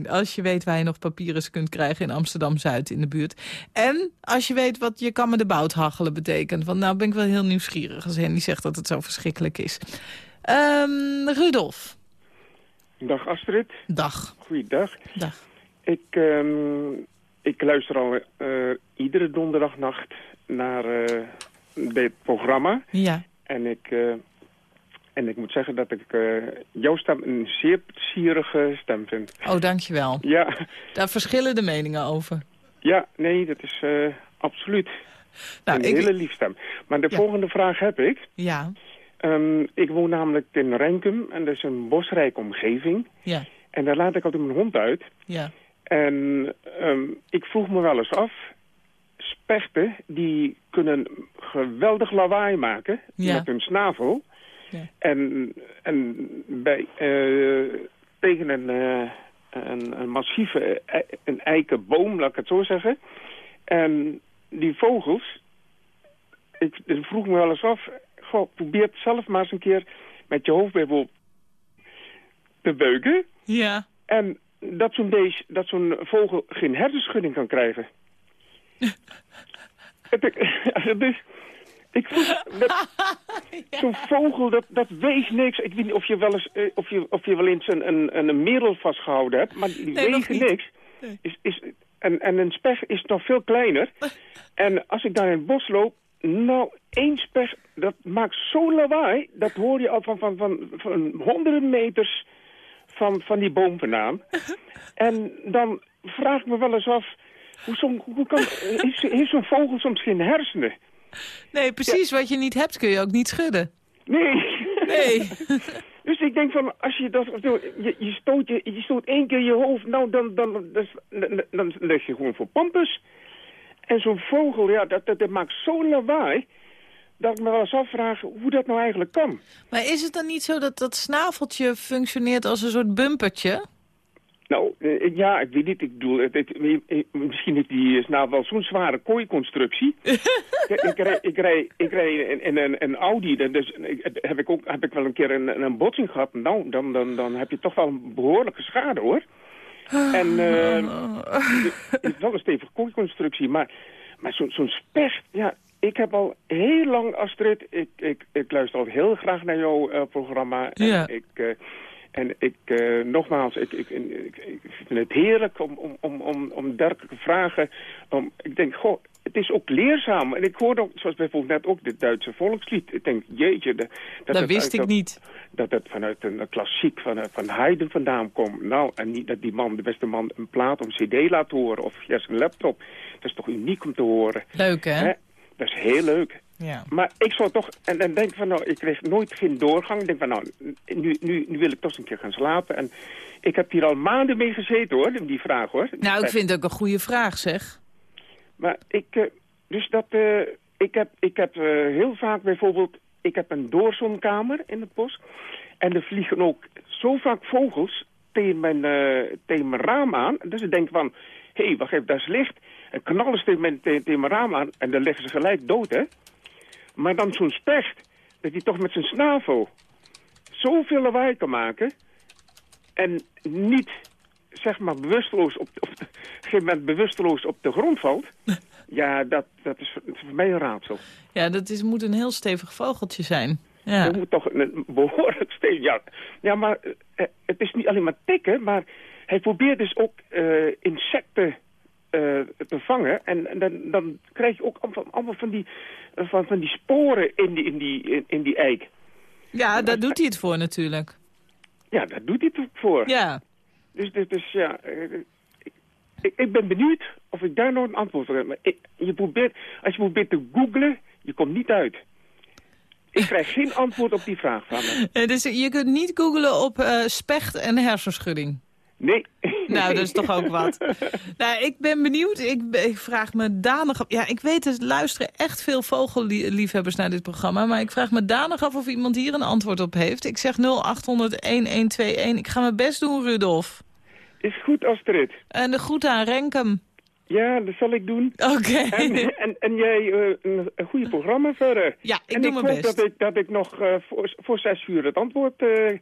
[SPEAKER 3] 0800-1121. Als je weet waar je nog papyrus kunt krijgen in Amsterdam-Zuid in de buurt. En als je weet wat je kan me de bout hachelen betekent. Want nou ben ik wel heel nieuwsgierig als Henny zegt dat het zo verschrikkelijk is. Ehm Rudolf.
[SPEAKER 12] Dag Astrid,
[SPEAKER 3] Dag.
[SPEAKER 12] goeiedag.
[SPEAKER 3] Dag.
[SPEAKER 12] Ik, ehm, ik luister al eh, iedere donderdagnacht naar eh, dit programma.
[SPEAKER 3] Ja.
[SPEAKER 12] En ik, eh, en ik moet zeggen dat ik eh, jouw stem een zeer plezierige stem vind.
[SPEAKER 3] Oh, dankjewel.
[SPEAKER 12] Ja,
[SPEAKER 3] Daar verschillen de meningen over.
[SPEAKER 12] ja nee, dat is eh, absoluut
[SPEAKER 3] Nou,
[SPEAKER 12] een
[SPEAKER 3] ik-
[SPEAKER 12] hele lief stem. Maar de
[SPEAKER 3] Ja.
[SPEAKER 12] volgende vraag heb ik.
[SPEAKER 3] Ja.
[SPEAKER 12] Ehm, ik woon namelijk in Renkum en dat is een bosrijke omgeving.
[SPEAKER 3] Ja.
[SPEAKER 12] En daar laat ik altijd mijn hond uit.
[SPEAKER 3] Ja.
[SPEAKER 12] En ehm, ik vroeg me wel eens af, spechten die kunnen geweldig lawaai maken
[SPEAKER 3] Ja.
[SPEAKER 12] met hun snavel.
[SPEAKER 3] Ja.
[SPEAKER 12] En, en bij, eh, tegen een, eh, een, een massieve e- een eikenboom, laat ik het zo zeggen. En die vogels, ik, ik vroeg me wel eens af, goh, probeer het zelf maar eens een keer met je hoofd bijvoorbeeld te beuken.
[SPEAKER 3] Ja.
[SPEAKER 12] En dat zo'n zo'n vogel geen hersenschudding kan krijgen. Het- dus, ik vroeg, dat- zo'n vogel, dat, dat weegt niks. Ik weet niet of je wel eens, eh, of je, of je wel eens een, een, een merel vastgehouden hebt, maar die
[SPEAKER 3] Nee,
[SPEAKER 12] wegen niks. Is, is, en, en een spech is nog veel kleiner. En als ik daar in het bos loop, nou, één spech, dat maakt zo lawaai, dat hoor je al van, van, van, van honderden meters van, van die boom vandaan. En dan vraag ik me wel eens af, hoe, zo'n- hoe kan, heeft zo'n vogel soms geen hersenen?
[SPEAKER 3] Nee, precies. Wat je niet hebt kun je ook niet schudden.
[SPEAKER 12] Nee.
[SPEAKER 3] Nee.
[SPEAKER 12] Dus ik denk van, als je dat, je, je, stoot, je, je stoot één keer je hoofd, nou dan, dan, dan, dan, dan leg je gewoon voor pampus. En zo'n vogel, ja, dat, dat, dat maakt zo'n lawaai, dat ik me wel eens afvraag hoe dat nou eigenlijk kan.
[SPEAKER 3] Maar is het dan niet zo dat dat snaveltje functioneert als een soort bumpertje?
[SPEAKER 12] Nou, eh, ja, ik weet niet. Ik bedoel, het, het- eh, misschien heeft die snavel wel zo'n zware kooiconstructie. ik, ik, rij, ik, rij, ik rij een, een Audi, dus ik- heb ik ook heb ik wel een keer een, een botsing gehad. Nou, dan, dan, dan heb je toch wel een behoorlijke schade, hoor. En eh, het is wel een stevige kooiconstructie, maar, maar zo'n zo'n specht, ja... Ik heb al heel lang, Astrid, ik, ik, ik luister al heel graag naar jouw eh, programma. En
[SPEAKER 3] Ja.
[SPEAKER 12] ik, eh, En ik, eh, nogmaals, ik, ik, ik, ik vind het heerlijk om, om, om, om, om dergelijke vragen... Om, ik denk, goh, het is ook leerzaam. En ik hoorde ook, zoals bijvoorbeeld net ook, dit Duitse volkslied. Ik denk, jeetje... De,
[SPEAKER 3] dat,
[SPEAKER 12] het
[SPEAKER 3] wist ik
[SPEAKER 12] dat-
[SPEAKER 3] niet.
[SPEAKER 12] Dat het vanuit een klassiek van, eh, van Haydn vandaan komt. Nou, en niet dat die man, de beste man, een plaat een cd laat horen. Of juist een laptop. Dat is toch uniek om te horen.
[SPEAKER 3] Leuk, hè?
[SPEAKER 12] Dat is heel leuk.
[SPEAKER 3] Ja.
[SPEAKER 12] Maar ik zou toch, en dan denk ik van nou, ik kreeg nooit geen doorgang. Ik denk van nou, nu, nu, nu wil ik toch eens een keer gaan slapen. En ik heb hier al maanden mee gezeten hoor, die vraag hoor.
[SPEAKER 3] Nou, ik vind het ook een goede vraag, zeg.
[SPEAKER 12] Maar ik, eh, dus dat, eh, ik heb, ik heb eh, heel vaak bijvoorbeeld, ik heb een doorzonkamer in het bos. En er vliegen ook zo vaak vogels tegen mijn, eh, tegen mijn raam aan. Dus ik denk van, hé, hey, wacht even, daar is licht. En knallen ze tegen mijn, tegen, tegen mijn raam aan en dan liggen ze gelijk dood, hè. Maar dan zo'n specht, dat hij toch met zijn snavel zoveel lawaai kan maken... en niet, zeg maar, bewusteloos op, op, de- op een gegeven moment bewusteloos op de grond valt... ja, dat, dat is voor, mij een raadsel.
[SPEAKER 3] Ja, dat is, moet een heel stevig vogeltje zijn. Ja.
[SPEAKER 12] Er moet toch een behoorlijk stevig... Ja, ja maar eh, het is niet alleen maar tikken, maar hij probeert dus ook eh, insecten eh, te vangen. En, en dan, dan krijg je ook allemaal, van, die, eh, van, van die sporen in die, in, die, in, die eik.
[SPEAKER 3] Ja, daar doet hij het voor natuurlijk.
[SPEAKER 12] Ja, daar doet hij het voor.
[SPEAKER 3] Ja.
[SPEAKER 12] Dus, dus, dus ja, eh, ik, ben benieuwd of ik daar nog een antwoord op heb. Maar ik, je probeert, als je probeert te googlen, je komt niet uit. Ik krijg geen antwoord op die vraag van me.
[SPEAKER 3] Dus je kunt niet googlen op eh, specht en hersenschudding.
[SPEAKER 12] Nee.
[SPEAKER 3] Nou, dat is toch ook wat. Nou, ik ben benieuwd. Ik, ik vraag me danig af. Ja, ik weet, er luisteren echt veel vogelliefhebbers naar dit programma. Maar ik vraag me danig af of iemand hier een antwoord op heeft. Ik zeg 0800-1121. Ik ga mijn best doen, Rudolf.
[SPEAKER 12] Is goed, Astrid.
[SPEAKER 3] En de groet aan Renkum.
[SPEAKER 12] Ja, dat zal ik doen.
[SPEAKER 3] Oké.
[SPEAKER 12] En, en, en jij eh, een, een goede programma verder.
[SPEAKER 3] Ja, ik
[SPEAKER 12] en
[SPEAKER 3] doe
[SPEAKER 12] ik
[SPEAKER 3] mijn
[SPEAKER 12] hoop
[SPEAKER 3] best.
[SPEAKER 12] Dat ik, dat ik nog eh, voor, voor zes uur het antwoord eh,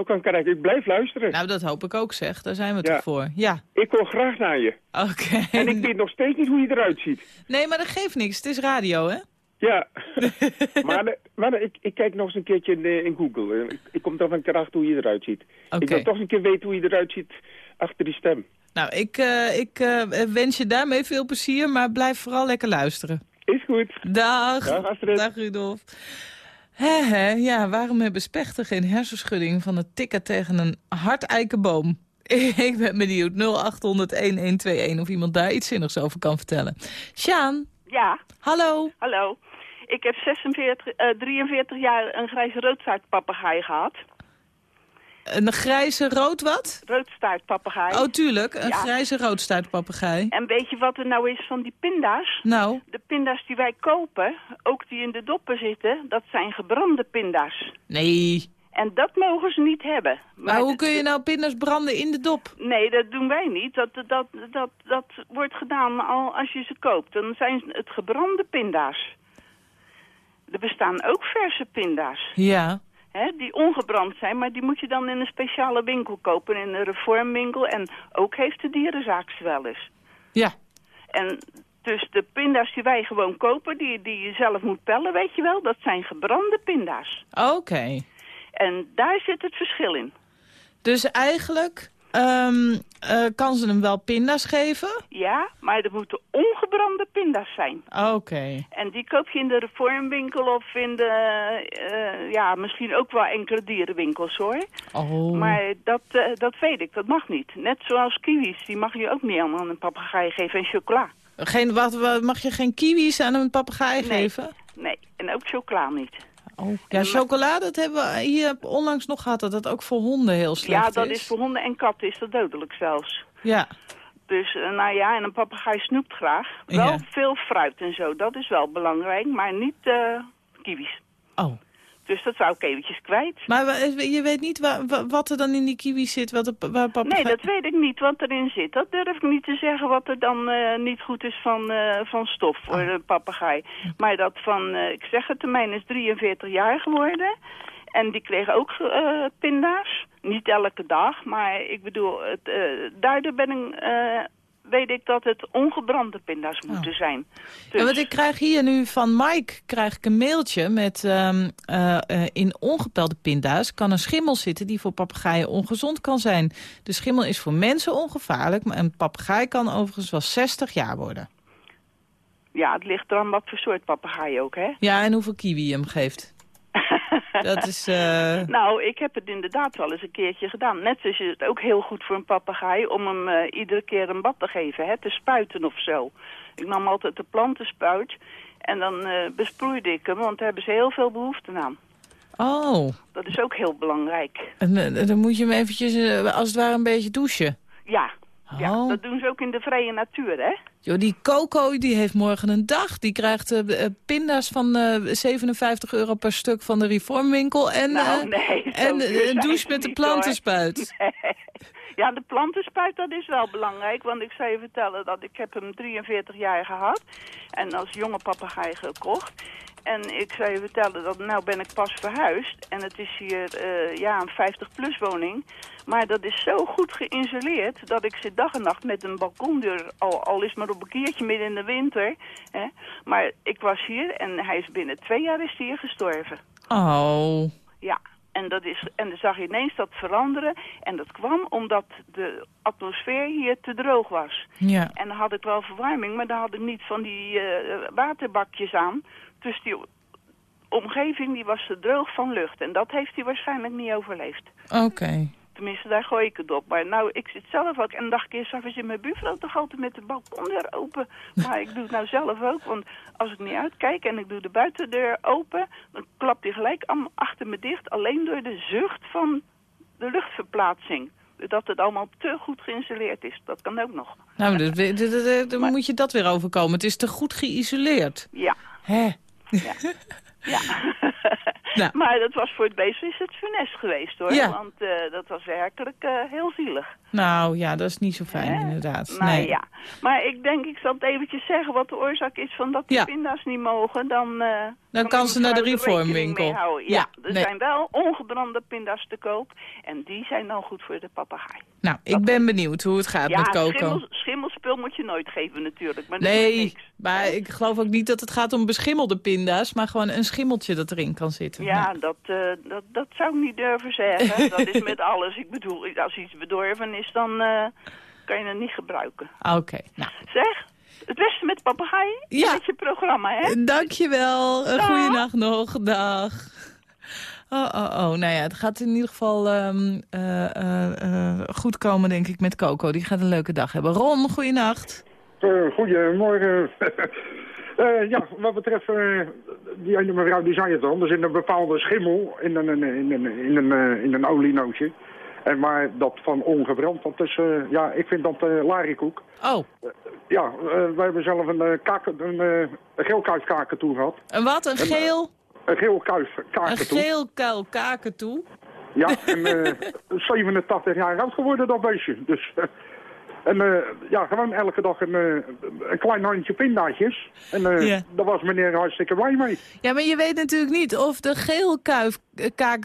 [SPEAKER 12] nog kan krijgen. Ik blijf luisteren.
[SPEAKER 3] Nou, dat hoop ik ook, zeg. Daar zijn we
[SPEAKER 12] Ja.
[SPEAKER 3] toch voor. Ja.
[SPEAKER 12] Ik wil graag naar je.
[SPEAKER 3] Oké.
[SPEAKER 12] En ik weet nog steeds niet hoe je eruit ziet.
[SPEAKER 3] Nee, maar dat geeft niks. Het is radio, hè?
[SPEAKER 12] Ja, maar, de- maar ik, ik kijk nog eens een keertje in, eh, in Google. Eh, Ik, ik kom toch een keer achter hoe je eruit ziet.
[SPEAKER 3] Oké.
[SPEAKER 12] Ik wil toch een keer weten hoe je eruit ziet achter die stem.
[SPEAKER 3] Nou, ik, eh, ik eh, wens je daarmee veel plezier, maar blijf vooral lekker luisteren.
[SPEAKER 12] Is goed.
[SPEAKER 3] Dag.
[SPEAKER 12] Dag, Astrid.
[SPEAKER 3] Dag, Rudolf. Hè, hè, ja, waarom hebben spechten geen hersenschudding van het tikken tegen een hardeikenboom? Ik ben benieuwd. 0800-1121 of iemand daar iets zinnigs over kan vertellen. Sjaan,
[SPEAKER 13] Ja,
[SPEAKER 3] hallo.
[SPEAKER 13] hallo. Ik heb 46, eh, 43 jaar een grijze roodstaartpapegaai gehad.
[SPEAKER 3] Een grijze rood wat?
[SPEAKER 13] Roodstaartpapegaai.
[SPEAKER 3] Oh, tuurlijk. Een
[SPEAKER 13] Ja.
[SPEAKER 3] grijze roodstaartpapegaai.
[SPEAKER 13] En weet je wat er nou is van die pinda's?
[SPEAKER 3] Nou,
[SPEAKER 13] De pinda's die wij kopen, ook die in de doppen zitten, dat zijn gebrande pinda's.
[SPEAKER 3] nee.
[SPEAKER 13] En dat mogen ze niet hebben.
[SPEAKER 3] Maar hoe kun je nou pindas branden in de dop?
[SPEAKER 13] Nee, dat doen wij niet. Dat, dat, dat, dat wordt gedaan al als je ze koopt. Dan zijn het gebrande pinda's. Er bestaan ook verse pinda's.
[SPEAKER 3] Ja.
[SPEAKER 13] Hè, die ongebrand zijn, maar die moet je dan in een speciale winkel kopen, in een reformwinkel. En ook heeft de dierenzaak ze wel eens.
[SPEAKER 3] Ja.
[SPEAKER 13] En dus de pinda's die wij gewoon kopen, die, die je zelf moet pellen, weet je wel, dat zijn gebrande pinda's.
[SPEAKER 3] Oké.
[SPEAKER 13] En daar zit het verschil in.
[SPEAKER 3] Dus eigenlijk ehm, eh, kan ze hem wel pinda's geven?
[SPEAKER 13] Ja, maar er moeten ongebrande pinda's zijn.
[SPEAKER 3] Oké.
[SPEAKER 13] En die koop je in de reformwinkel of in de, eh, ja, misschien ook wel enkele dierenwinkels hoor.
[SPEAKER 3] Oh.
[SPEAKER 13] Maar dat, eh, dat weet ik, dat mag niet. Net zoals kiwis, die mag je ook niet aan een papegaai geven en chocola.
[SPEAKER 3] Geen, wat, wat, mag je geen kiwis aan een papegaai
[SPEAKER 13] Nee.
[SPEAKER 3] geven?
[SPEAKER 13] Nee, en ook chocola niet.
[SPEAKER 3] Oh. Ja, chocolade dat hebben we hier onlangs nog gehad, dat dat ook voor honden heel slecht
[SPEAKER 13] Ja, dat is voor honden en katten is dat dodelijk zelfs.
[SPEAKER 3] Ja.
[SPEAKER 13] Dus, eh, nou ja, en een papegaai snoept graag. Wel
[SPEAKER 3] Ja.
[SPEAKER 13] veel fruit en zo, dat is wel belangrijk, maar niet eh kiwis.
[SPEAKER 3] Oh.
[SPEAKER 13] Dus dat zou ik eventjes kwijt.
[SPEAKER 3] Maar wa- je weet niet wa- wa- wat er dan in die kiwis zit, wat de, waar papegaai...
[SPEAKER 13] Nee, dat weet ik niet wat erin zit. Dat durf ik niet te zeggen wat er dan eh, niet goed is van, eh, van stof voor
[SPEAKER 3] Oh.
[SPEAKER 13] een papegaai. Maar dat van, eh, ik zeg het, de mijne is 43 jaar geworden. En die kreeg ook eh, pinda's. Niet elke dag, maar ik bedoel, het, eh, daardoor ben ik, eh, weet ik dat het ongebrande pinda's moeten zijn. Dus,
[SPEAKER 3] Ja, want ik krijg hier nu van Mike krijg ik een mailtje met ehm, eh, eh, in ongepelde pinda's kan een schimmel zitten die voor papegaaien ongezond kan zijn. De schimmel is voor mensen ongevaarlijk, maar een papegaai kan overigens wel 60 jaar worden.
[SPEAKER 13] ja, het ligt eraan wat voor soort papegaai ook, hè?
[SPEAKER 3] Ja, en hoeveel kiwi je hem geeft. Dat is... eh,
[SPEAKER 13] Nou, ik heb het inderdaad wel eens een keertje gedaan. Net zoals je het ook heel goed voor een papegaai om hem eh, iedere keer een bad te geven, hè, te spuiten of zo. Ik nam altijd de plantenspuit en dan eh, besproeide ik hem, want daar hebben ze heel veel behoefte aan.
[SPEAKER 3] Oh,
[SPEAKER 13] Dat is ook heel belangrijk.
[SPEAKER 3] en, dan moet je hem eventjes als het ware een beetje douchen.
[SPEAKER 13] Ja, ja
[SPEAKER 3] Oh.
[SPEAKER 13] dat doen ze ook in de vrije natuur, hè?
[SPEAKER 3] Joh, die Coco die heeft morgen een dag. Die krijgt eh, eh, pinda's van eh, 57 euro per stuk van de reformwinkel. En,
[SPEAKER 13] Nou,
[SPEAKER 3] eh,
[SPEAKER 13] nee,
[SPEAKER 3] en eh, een douche met de
[SPEAKER 13] niet, hoor. Ja, de plantenspuit, dat is wel belangrijk. Want ik zou je vertellen dat ik heb hem 43 jaar gehad. En als jonge papegaai gekocht. En ik zou je vertellen dat nou ben ik pas verhuisd. En het is hier eh, ja, een 50-plus woning. Maar dat is zo goed geïsoleerd dat ik zit dag en nacht met een balkondeur. Al, al is maar op een keertje midden in de winter. Hè. Maar ik was hier en hij is binnen twee jaar is hij hier gestorven.
[SPEAKER 3] Oh.
[SPEAKER 13] Ja, en, dat is, en dan zag je ineens dat veranderen. En dat kwam omdat de atmosfeer hier te droog was.
[SPEAKER 3] Ja.
[SPEAKER 13] En dan had ik wel verwarming, maar dan had ik niet van die eh, waterbakjes aan. Dus die omgeving die was te droog van lucht. En dat heeft hij waarschijnlijk niet overleefd.
[SPEAKER 3] Oké.
[SPEAKER 13] Tenminste, daar gooi ik het op. Maar nou, ik zit zelf ook. En dacht ik eerst, af, in mijn buurvrouw toch altijd met de balkondeur open. Maar ik doe het nou zelf ook. Want als ik niet uitkijk en ik doe de buitendeur open... dan klapt die gelijk am- achter me dicht. Alleen door de zucht van de luchtverplaatsing. Dat het allemaal te goed geïnstalleerd is. Dat kan ook nog.
[SPEAKER 3] Nou, dan moet je dat weer overkomen. Het is te goed geïsoleerd.
[SPEAKER 13] Ja.
[SPEAKER 3] Hè?
[SPEAKER 13] Ja.
[SPEAKER 3] Nou.
[SPEAKER 13] Maar dat was voor het beest is het funest geweest hoor.
[SPEAKER 3] Ja.
[SPEAKER 13] Want eh, dat was werkelijk eh, heel zielig.
[SPEAKER 3] Nou ja, dat is niet zo fijn inderdaad.
[SPEAKER 13] Maar
[SPEAKER 3] nee.
[SPEAKER 13] ja. Maar ik denk, ik zal het eventjes zeggen wat de oorzaak is van dat die
[SPEAKER 3] Ja.
[SPEAKER 13] pinda's niet mogen. Dan, eh,
[SPEAKER 3] Dan kan ze naar de reformwinkel.
[SPEAKER 13] Ja,
[SPEAKER 3] Ja,
[SPEAKER 13] er
[SPEAKER 3] nee.
[SPEAKER 13] zijn wel ongebrande pinda's te koop. En die zijn dan goed voor de papegaai.
[SPEAKER 3] Nou, ik ben benieuwd hoe het gaat
[SPEAKER 13] ja,
[SPEAKER 3] met Coco.
[SPEAKER 13] schimmel, schimmelspul moet je nooit geven natuurlijk. Maar
[SPEAKER 3] Nee, maar ik geloof ook niet dat het gaat om beschimmelde pinda's... maar gewoon een schimmeltje dat erin kan zitten.
[SPEAKER 13] Ja, dat, eh, dat, dat zou ik niet durven zeggen. dat is met alles. Ik bedoel, als iets bedorven is, dan eh, kan je het niet gebruiken.
[SPEAKER 3] Oké, nou,
[SPEAKER 13] Zeg, het beste met papegaai
[SPEAKER 3] Ja.
[SPEAKER 13] met je programma, hè?
[SPEAKER 3] dankjewel.
[SPEAKER 13] Dag.
[SPEAKER 3] goede nacht nog. Dag. Oh, oh, oh. Nou ja, het gaat in ieder geval ehm, eh, eh, eh, goed komen, denk ik, met Coco. Die gaat een leuke dag hebben. Ron, goeienacht.
[SPEAKER 14] Eh, goedemorgen. Eh, ja, wat betreft eh, die ene mevrouw, die zei het al. Er zit een bepaalde schimmel in een, in een, in een, in een, eh, in een olienootje. En maar dat van ongebrand, dat is, ja, ik vind dat larikoek.
[SPEAKER 3] Oh,
[SPEAKER 14] Ja, wij hebben zelf een, uh, kaken, een, eh, een geelkuifkaken gehad.
[SPEAKER 3] en wat? Een geel,
[SPEAKER 14] Een geelkuifkaken
[SPEAKER 3] een geel kuil kaken toe?
[SPEAKER 14] Ja, en eh 87 jaar oud geworden dat beestje. Dus, en eh, ja, gewoon elke dag een, eh, een klein handje pindaatjes. En
[SPEAKER 3] Ja.
[SPEAKER 14] daar was meneer hartstikke blij mee.
[SPEAKER 3] Ja, maar je weet natuurlijk niet of de geelkuif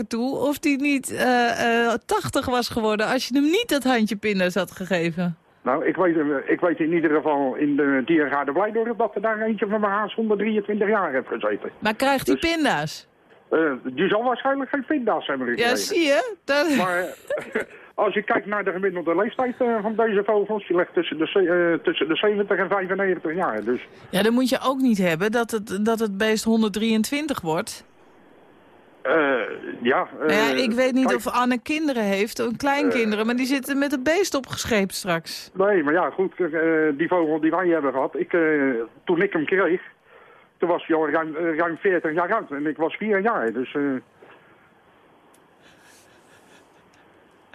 [SPEAKER 3] toe... of die niet eh, 80 was geworden als je hem niet dat handje pinda's had gegeven.
[SPEAKER 14] Nou, ik weet, ik weet in ieder geval in de diergaarde Blijdorp dat er daar eentje van mijn haas 123 jaar heeft gezeten.
[SPEAKER 3] Maar krijgt hij pinda's?
[SPEAKER 14] Eh, die zal waarschijnlijk geen pinda's hebben gekregen.
[SPEAKER 3] Ja, zie je? Dat...
[SPEAKER 14] Maar als je kijkt naar de gemiddelde leeftijd eh, van deze vogels, die ligt tussen de, eh, tussen de 70 en 95 jaar. Dus
[SPEAKER 3] Ja, dan moet je ook niet hebben dat het, dat het beest 123 wordt.
[SPEAKER 14] eh, ja...
[SPEAKER 3] Nou ja, ik weet niet
[SPEAKER 14] kijk,
[SPEAKER 3] of Anne kinderen heeft, een kleinkinderen, maar die zitten met het beest opgescheept straks.
[SPEAKER 14] Nee, maar ja, goed, die vogel die wij hebben gehad, ik, toen ik hem kreeg, toen was hij al ruim, ruim 40 jaar oud en ik was 4 jaar. Dus eh,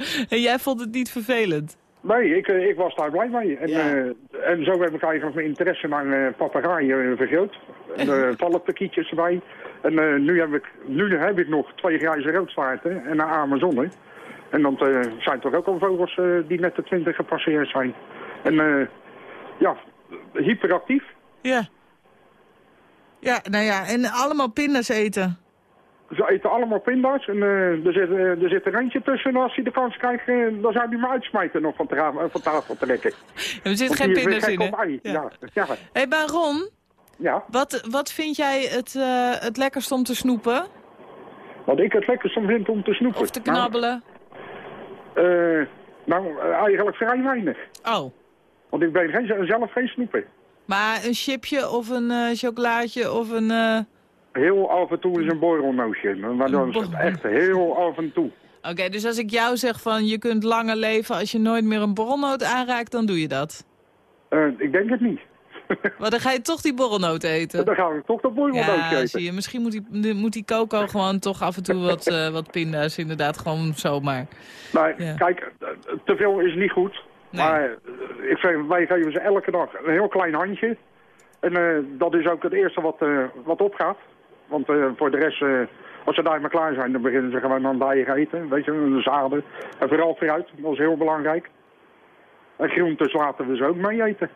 [SPEAKER 3] En jij vond het niet vervelend?
[SPEAKER 14] nee, ik, eh, ik was daar blij mee. En, eh, en zo heb ik eigenlijk mijn interesse naar eh papegaaien vergroot. En uh, vallenpakietjes erbij. En nu, heb ik, nu heb ik nog twee grijze roodstaarten en een Amazone. En eh, zijn toch ook al vogels die net de 20 gepasseerd zijn. En ja, hyperactief.
[SPEAKER 3] Ja. Ja, nou ja, en allemaal pinda's eten.
[SPEAKER 14] Ze eten allemaal pinda's. En eh, er, zit, eh, er zit er eentje tussen. En als hij de kans krijgt, eh, dan zou hij me uitsmijten nog van, van tafel trekken.
[SPEAKER 3] Er zit geen pinda's in, hè?
[SPEAKER 14] Ja. Ja.
[SPEAKER 3] Hé, hey, Baron,
[SPEAKER 14] ja.
[SPEAKER 3] wat, wat vind jij het, het lekkerst om te snoepen?
[SPEAKER 14] Wat ik het lekkerst vind om te snoepen.
[SPEAKER 3] Of te knabbelen?
[SPEAKER 14] Nou, nou eigenlijk vrij weinig.
[SPEAKER 3] Oh.
[SPEAKER 14] Want ik ben geen, zelf geen snoeper.
[SPEAKER 3] Maar een chipje of een eh, chocolaatje of een...
[SPEAKER 14] Heel af en toe is een borrelnootje. Maar dan is het echt heel af en toe.
[SPEAKER 3] Oké, dus als ik jou zeg van je kunt langer leven als je nooit meer een borrelnoot aanraakt, dan doe je dat.
[SPEAKER 14] Eh, ik denk het niet.
[SPEAKER 3] Maar dan ga je toch die borrelnoot eten.
[SPEAKER 14] Dan ga ik toch dat borrelnootje
[SPEAKER 3] Ja,
[SPEAKER 14] eten.
[SPEAKER 3] zie je. Misschien moet die, moet die coco gewoon toch af en toe wat, eh, wat pinda's. Inderdaad, gewoon zomaar.
[SPEAKER 14] Maar
[SPEAKER 3] Ja.
[SPEAKER 14] kijk, te veel is niet goed. Maar eh, ik vind, wij geven ze elke dag een heel klein handje. En dat is ook het eerste wat, wat opgaat. Want eh, voor de rest, eh, als ze daar maar klaar zijn, dan beginnen ze gewoon aan eigen eten. Weet je, de zaden. En vooral fruit, dat is heel belangrijk. En groentes laten we ze ook mee eten.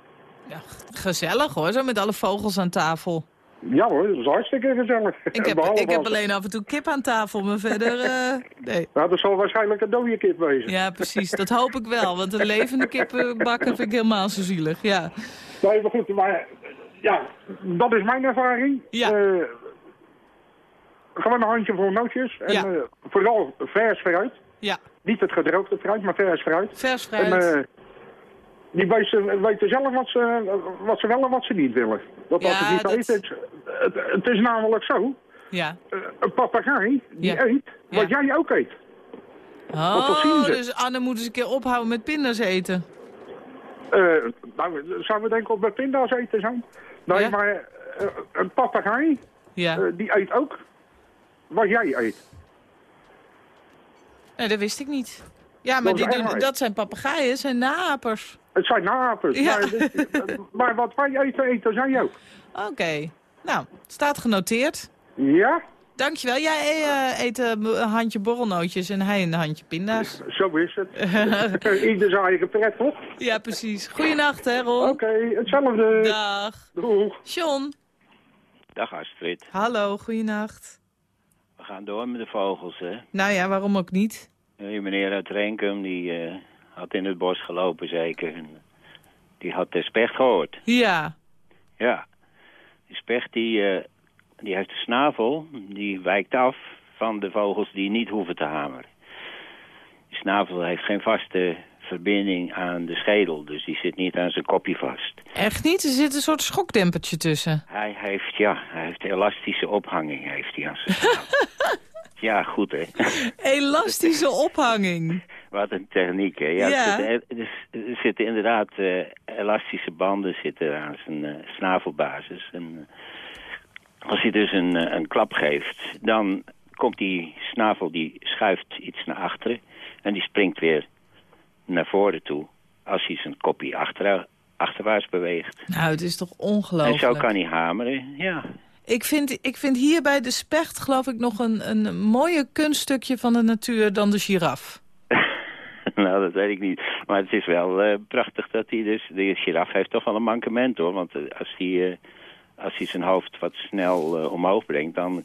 [SPEAKER 3] Gezellig hoor, zo met alle vogels aan tafel.
[SPEAKER 14] Ja hoor, dat is hartstikke gezellig.
[SPEAKER 3] Ik heb,
[SPEAKER 14] Behalve
[SPEAKER 3] ik heb alleen af en toe kip aan tafel, maar verder... eh, nee.
[SPEAKER 14] Nou, dat zal waarschijnlijk een dode kip wezen.
[SPEAKER 3] Ja, precies. Dat hoop ik wel. Want een levende kip eh, bakken vind ik helemaal zo zielig. Ja.
[SPEAKER 14] Nee, maar goed, maar ja, dat is mijn ervaring.
[SPEAKER 3] Ja.
[SPEAKER 14] Gewoon een handje vol nootjes. En
[SPEAKER 3] Ja.
[SPEAKER 14] eh, vooral vers fruit.
[SPEAKER 3] Ja.
[SPEAKER 14] Niet het gedroogde fruit, maar vers fruit.
[SPEAKER 3] Vers fruit.
[SPEAKER 14] En eh, die weten, weten zelf wat ze, wat ze wel en wat ze niet willen. Dat als
[SPEAKER 3] Ja,
[SPEAKER 14] ze niet
[SPEAKER 3] dat-
[SPEAKER 14] eten, het, het, het is namelijk zo.
[SPEAKER 3] Ja.
[SPEAKER 14] eh, een papegaai, die
[SPEAKER 3] Ja.
[SPEAKER 14] eet wat jij ook eet.
[SPEAKER 3] Oh, dus Anne moet eens een keer ophouden met pinda's eten.
[SPEAKER 14] Eh, nou, zouden we denken op met pinda's eten zo? Nee, maar een papegaai,
[SPEAKER 3] Ja.
[SPEAKER 14] die eet ook wat jij eet.
[SPEAKER 3] Nee, dat wist ik niet. Ja, maar
[SPEAKER 14] Dat
[SPEAKER 3] die doen, dat zijn papegaaien, zijn napers.
[SPEAKER 14] Het zijn napers,
[SPEAKER 3] Ja.
[SPEAKER 14] maar, maar wat wij eten, eten zij ook.
[SPEAKER 3] Oké. Nou, staat genoteerd.
[SPEAKER 14] Ja,
[SPEAKER 3] Dankjewel. Jij eh, eet eh, een handje borrelnootjes en hij een handje pinda's.
[SPEAKER 14] zo is het. Ieder zijn eigen pret, toch?
[SPEAKER 3] Ja, precies. Goeienacht, hè, Ron.
[SPEAKER 14] Oké, hetzelfde.
[SPEAKER 3] Dag.
[SPEAKER 14] Doeg.
[SPEAKER 3] John.
[SPEAKER 15] Dag Astrid.
[SPEAKER 3] Hallo, goeienacht.
[SPEAKER 15] We gaan door met de vogels, hè.
[SPEAKER 3] Nou ja, waarom ook niet?
[SPEAKER 15] Die meneer uit Renkum, die eh, had in het bos gelopen zeker. En die had de specht gehoord.
[SPEAKER 3] Ja.
[SPEAKER 15] Ja. Die specht, die, eh, die heeft de snavel, die wijkt af van de vogels die niet hoeven te hameren. Die snavel heeft geen vaste verbinding aan de schedel, dus die zit niet aan zijn kopje vast.
[SPEAKER 3] Echt niet? Er zit een soort schokdempertje tussen.
[SPEAKER 15] Hij heeft, ja, hij heeft elastische ophanging heeft hij aan zijn ja, goed hè.
[SPEAKER 3] Elastische ophanging.
[SPEAKER 15] Wat een techniek, hè? Ja,
[SPEAKER 3] Ja.
[SPEAKER 15] Er, zitten, er- er zitten inderdaad eh, elastische banden zitten aan zijn eh, snavelbasis. En eh, als hij dus een, een klap geeft, dan komt die snavel, die schuift iets naar achteren. En die springt weer naar voren toe als hij zijn kopje achter, achterwaarts beweegt.
[SPEAKER 3] Nou, het is toch
[SPEAKER 15] En zo
[SPEAKER 3] ongelooflijk.
[SPEAKER 15] kan hij hameren, ja.
[SPEAKER 3] Ik vind, ik vind hier bij de specht geloof ik nog een, een mooier kunststukje van de natuur dan de giraf.
[SPEAKER 15] nou, dat weet ik niet. Maar het is wel eh, prachtig dat hij dus... De giraf heeft toch wel een mankement, hoor. Want eh, als hij, eh, als hij zijn hoofd wat snel omhoog brengt... dan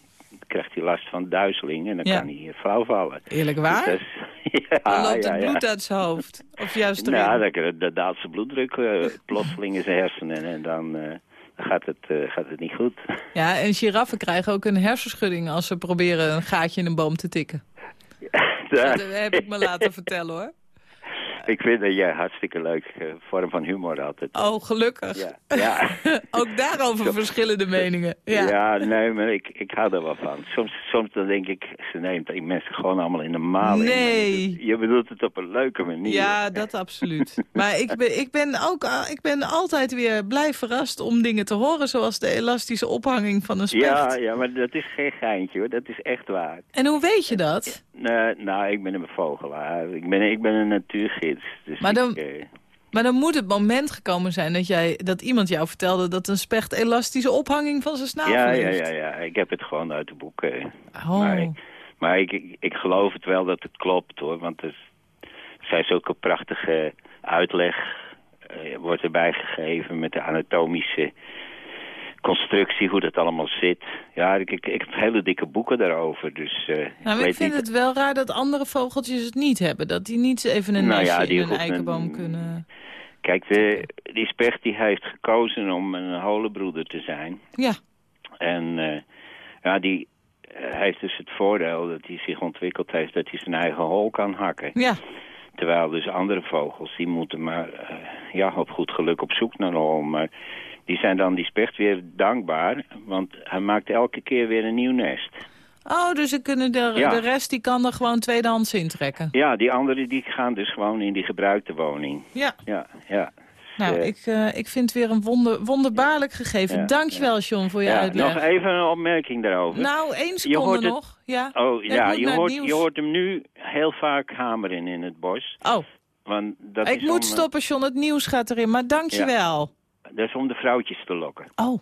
[SPEAKER 15] krijgt hij last van duizeling en dan
[SPEAKER 3] Ja.
[SPEAKER 15] kan hij flauw vallen.
[SPEAKER 3] Eerlijk waar?
[SPEAKER 15] Dus is- ja,
[SPEAKER 3] Dan loopt
[SPEAKER 15] ja,
[SPEAKER 3] het
[SPEAKER 15] ja.
[SPEAKER 3] bloed uit zijn hoofd. Of juist erin.
[SPEAKER 15] Nou, dan, dan daalt zijn bloeddruk eh, plotseling in zijn hersenen en dan, eh, gaat, het, eh, gaat het niet goed.
[SPEAKER 3] Ja, en giraffen krijgen ook een hersenschudding als ze proberen een gaatje in een boom te tikken. Dat heb ik me laten vertellen hoor.
[SPEAKER 15] Ik vind dat jij hartstikke leuk eh, vorm van humor altijd.
[SPEAKER 3] Oh, gelukkig.
[SPEAKER 15] Ja, ja.
[SPEAKER 3] ook daarover verschillende meningen. Ja.
[SPEAKER 15] Ja, nee, maar ik, ik hou er wel van. Soms, soms dan denk ik, ze neemt die mensen gewoon allemaal in de maling.
[SPEAKER 3] Nee.
[SPEAKER 15] Je bedoelt het op een leuke manier.
[SPEAKER 3] Ja, dat absoluut. Maar ik ben, ik, ben ook, al- ik ben altijd weer blij verrast om dingen te horen... zoals de elastische ophanging van een specht.
[SPEAKER 15] ja, ja, maar dat is geen geintje hoor, dat is echt waar.
[SPEAKER 3] En hoe weet je dat?
[SPEAKER 15] Nee, nou, ik ben een vogelaar. Ik ben, ik ben een natuurgids. Dus
[SPEAKER 3] Maar dan-
[SPEAKER 15] ik, eh,
[SPEAKER 3] Maar dan moet het moment gekomen zijn dat, jij, dat iemand jou vertelde... dat een specht elastische ophanging van zijn snavel
[SPEAKER 15] ja, ja,
[SPEAKER 3] heeft.
[SPEAKER 15] ja, ja, ik heb het gewoon uit de boeken.
[SPEAKER 3] Oh.
[SPEAKER 15] Maar, maar ik, ik, ik geloof het wel dat het klopt hoor, want er zijn zulke prachtige uitleg eh, wordt erbij gegeven met de anatomische constructie, hoe dat allemaal zit. Ja, ik, ik, ik heb hele dikke boeken daarover, dus eh,
[SPEAKER 3] Nou,
[SPEAKER 15] ik
[SPEAKER 3] ik vind
[SPEAKER 15] niet...
[SPEAKER 3] het wel raar dat andere vogeltjes het niet hebben. Dat die niet even een
[SPEAKER 15] Nou
[SPEAKER 3] nestje in een eikenboom
[SPEAKER 15] een-
[SPEAKER 3] kunnen...
[SPEAKER 15] Kijk, de, die specht die heeft gekozen om een holenbroeder te zijn.
[SPEAKER 3] Ja.
[SPEAKER 15] En eh, ja, die eh, heeft dus het voordeel dat hij zich ontwikkeld heeft dat hij zijn eigen hol kan hakken.
[SPEAKER 3] Ja.
[SPEAKER 15] Terwijl dus andere vogels, die moeten maar ja, op goed geluk op zoek naar een hol. Maar die zijn dan die specht weer dankbaar, want hij maakt elke keer weer een nieuw nest.
[SPEAKER 3] Oh, dus ze kunnen de,
[SPEAKER 15] Ja.
[SPEAKER 3] de rest die kan er gewoon tweedehands intrekken.
[SPEAKER 15] Ja, die anderen die gaan dus gewoon in die gebruikte woning.
[SPEAKER 3] Ja.
[SPEAKER 15] Ja, ja.
[SPEAKER 3] Nou,
[SPEAKER 15] Eh,
[SPEAKER 3] ik, eh, ik vind het weer een wonder, wonderbaarlijk gegeven.
[SPEAKER 15] Ja,
[SPEAKER 3] Dankjewel, John, voor je
[SPEAKER 15] ja,
[SPEAKER 3] uitleg.
[SPEAKER 15] nog even een opmerking daarover.
[SPEAKER 3] Nou, één seconde
[SPEAKER 15] het-
[SPEAKER 3] nog. Ja.
[SPEAKER 15] Oh
[SPEAKER 3] ik
[SPEAKER 15] ja, je, hoort, je hoort hem nu heel vaak hameren in het bos.
[SPEAKER 3] Oh,
[SPEAKER 15] Want dat
[SPEAKER 3] ik
[SPEAKER 15] is
[SPEAKER 3] moet
[SPEAKER 15] om, eh,
[SPEAKER 3] stoppen, John. Het nieuws gaat erin. Maar dankjewel.
[SPEAKER 15] Dat is om de vrouwtjes te lokken.
[SPEAKER 3] Oh.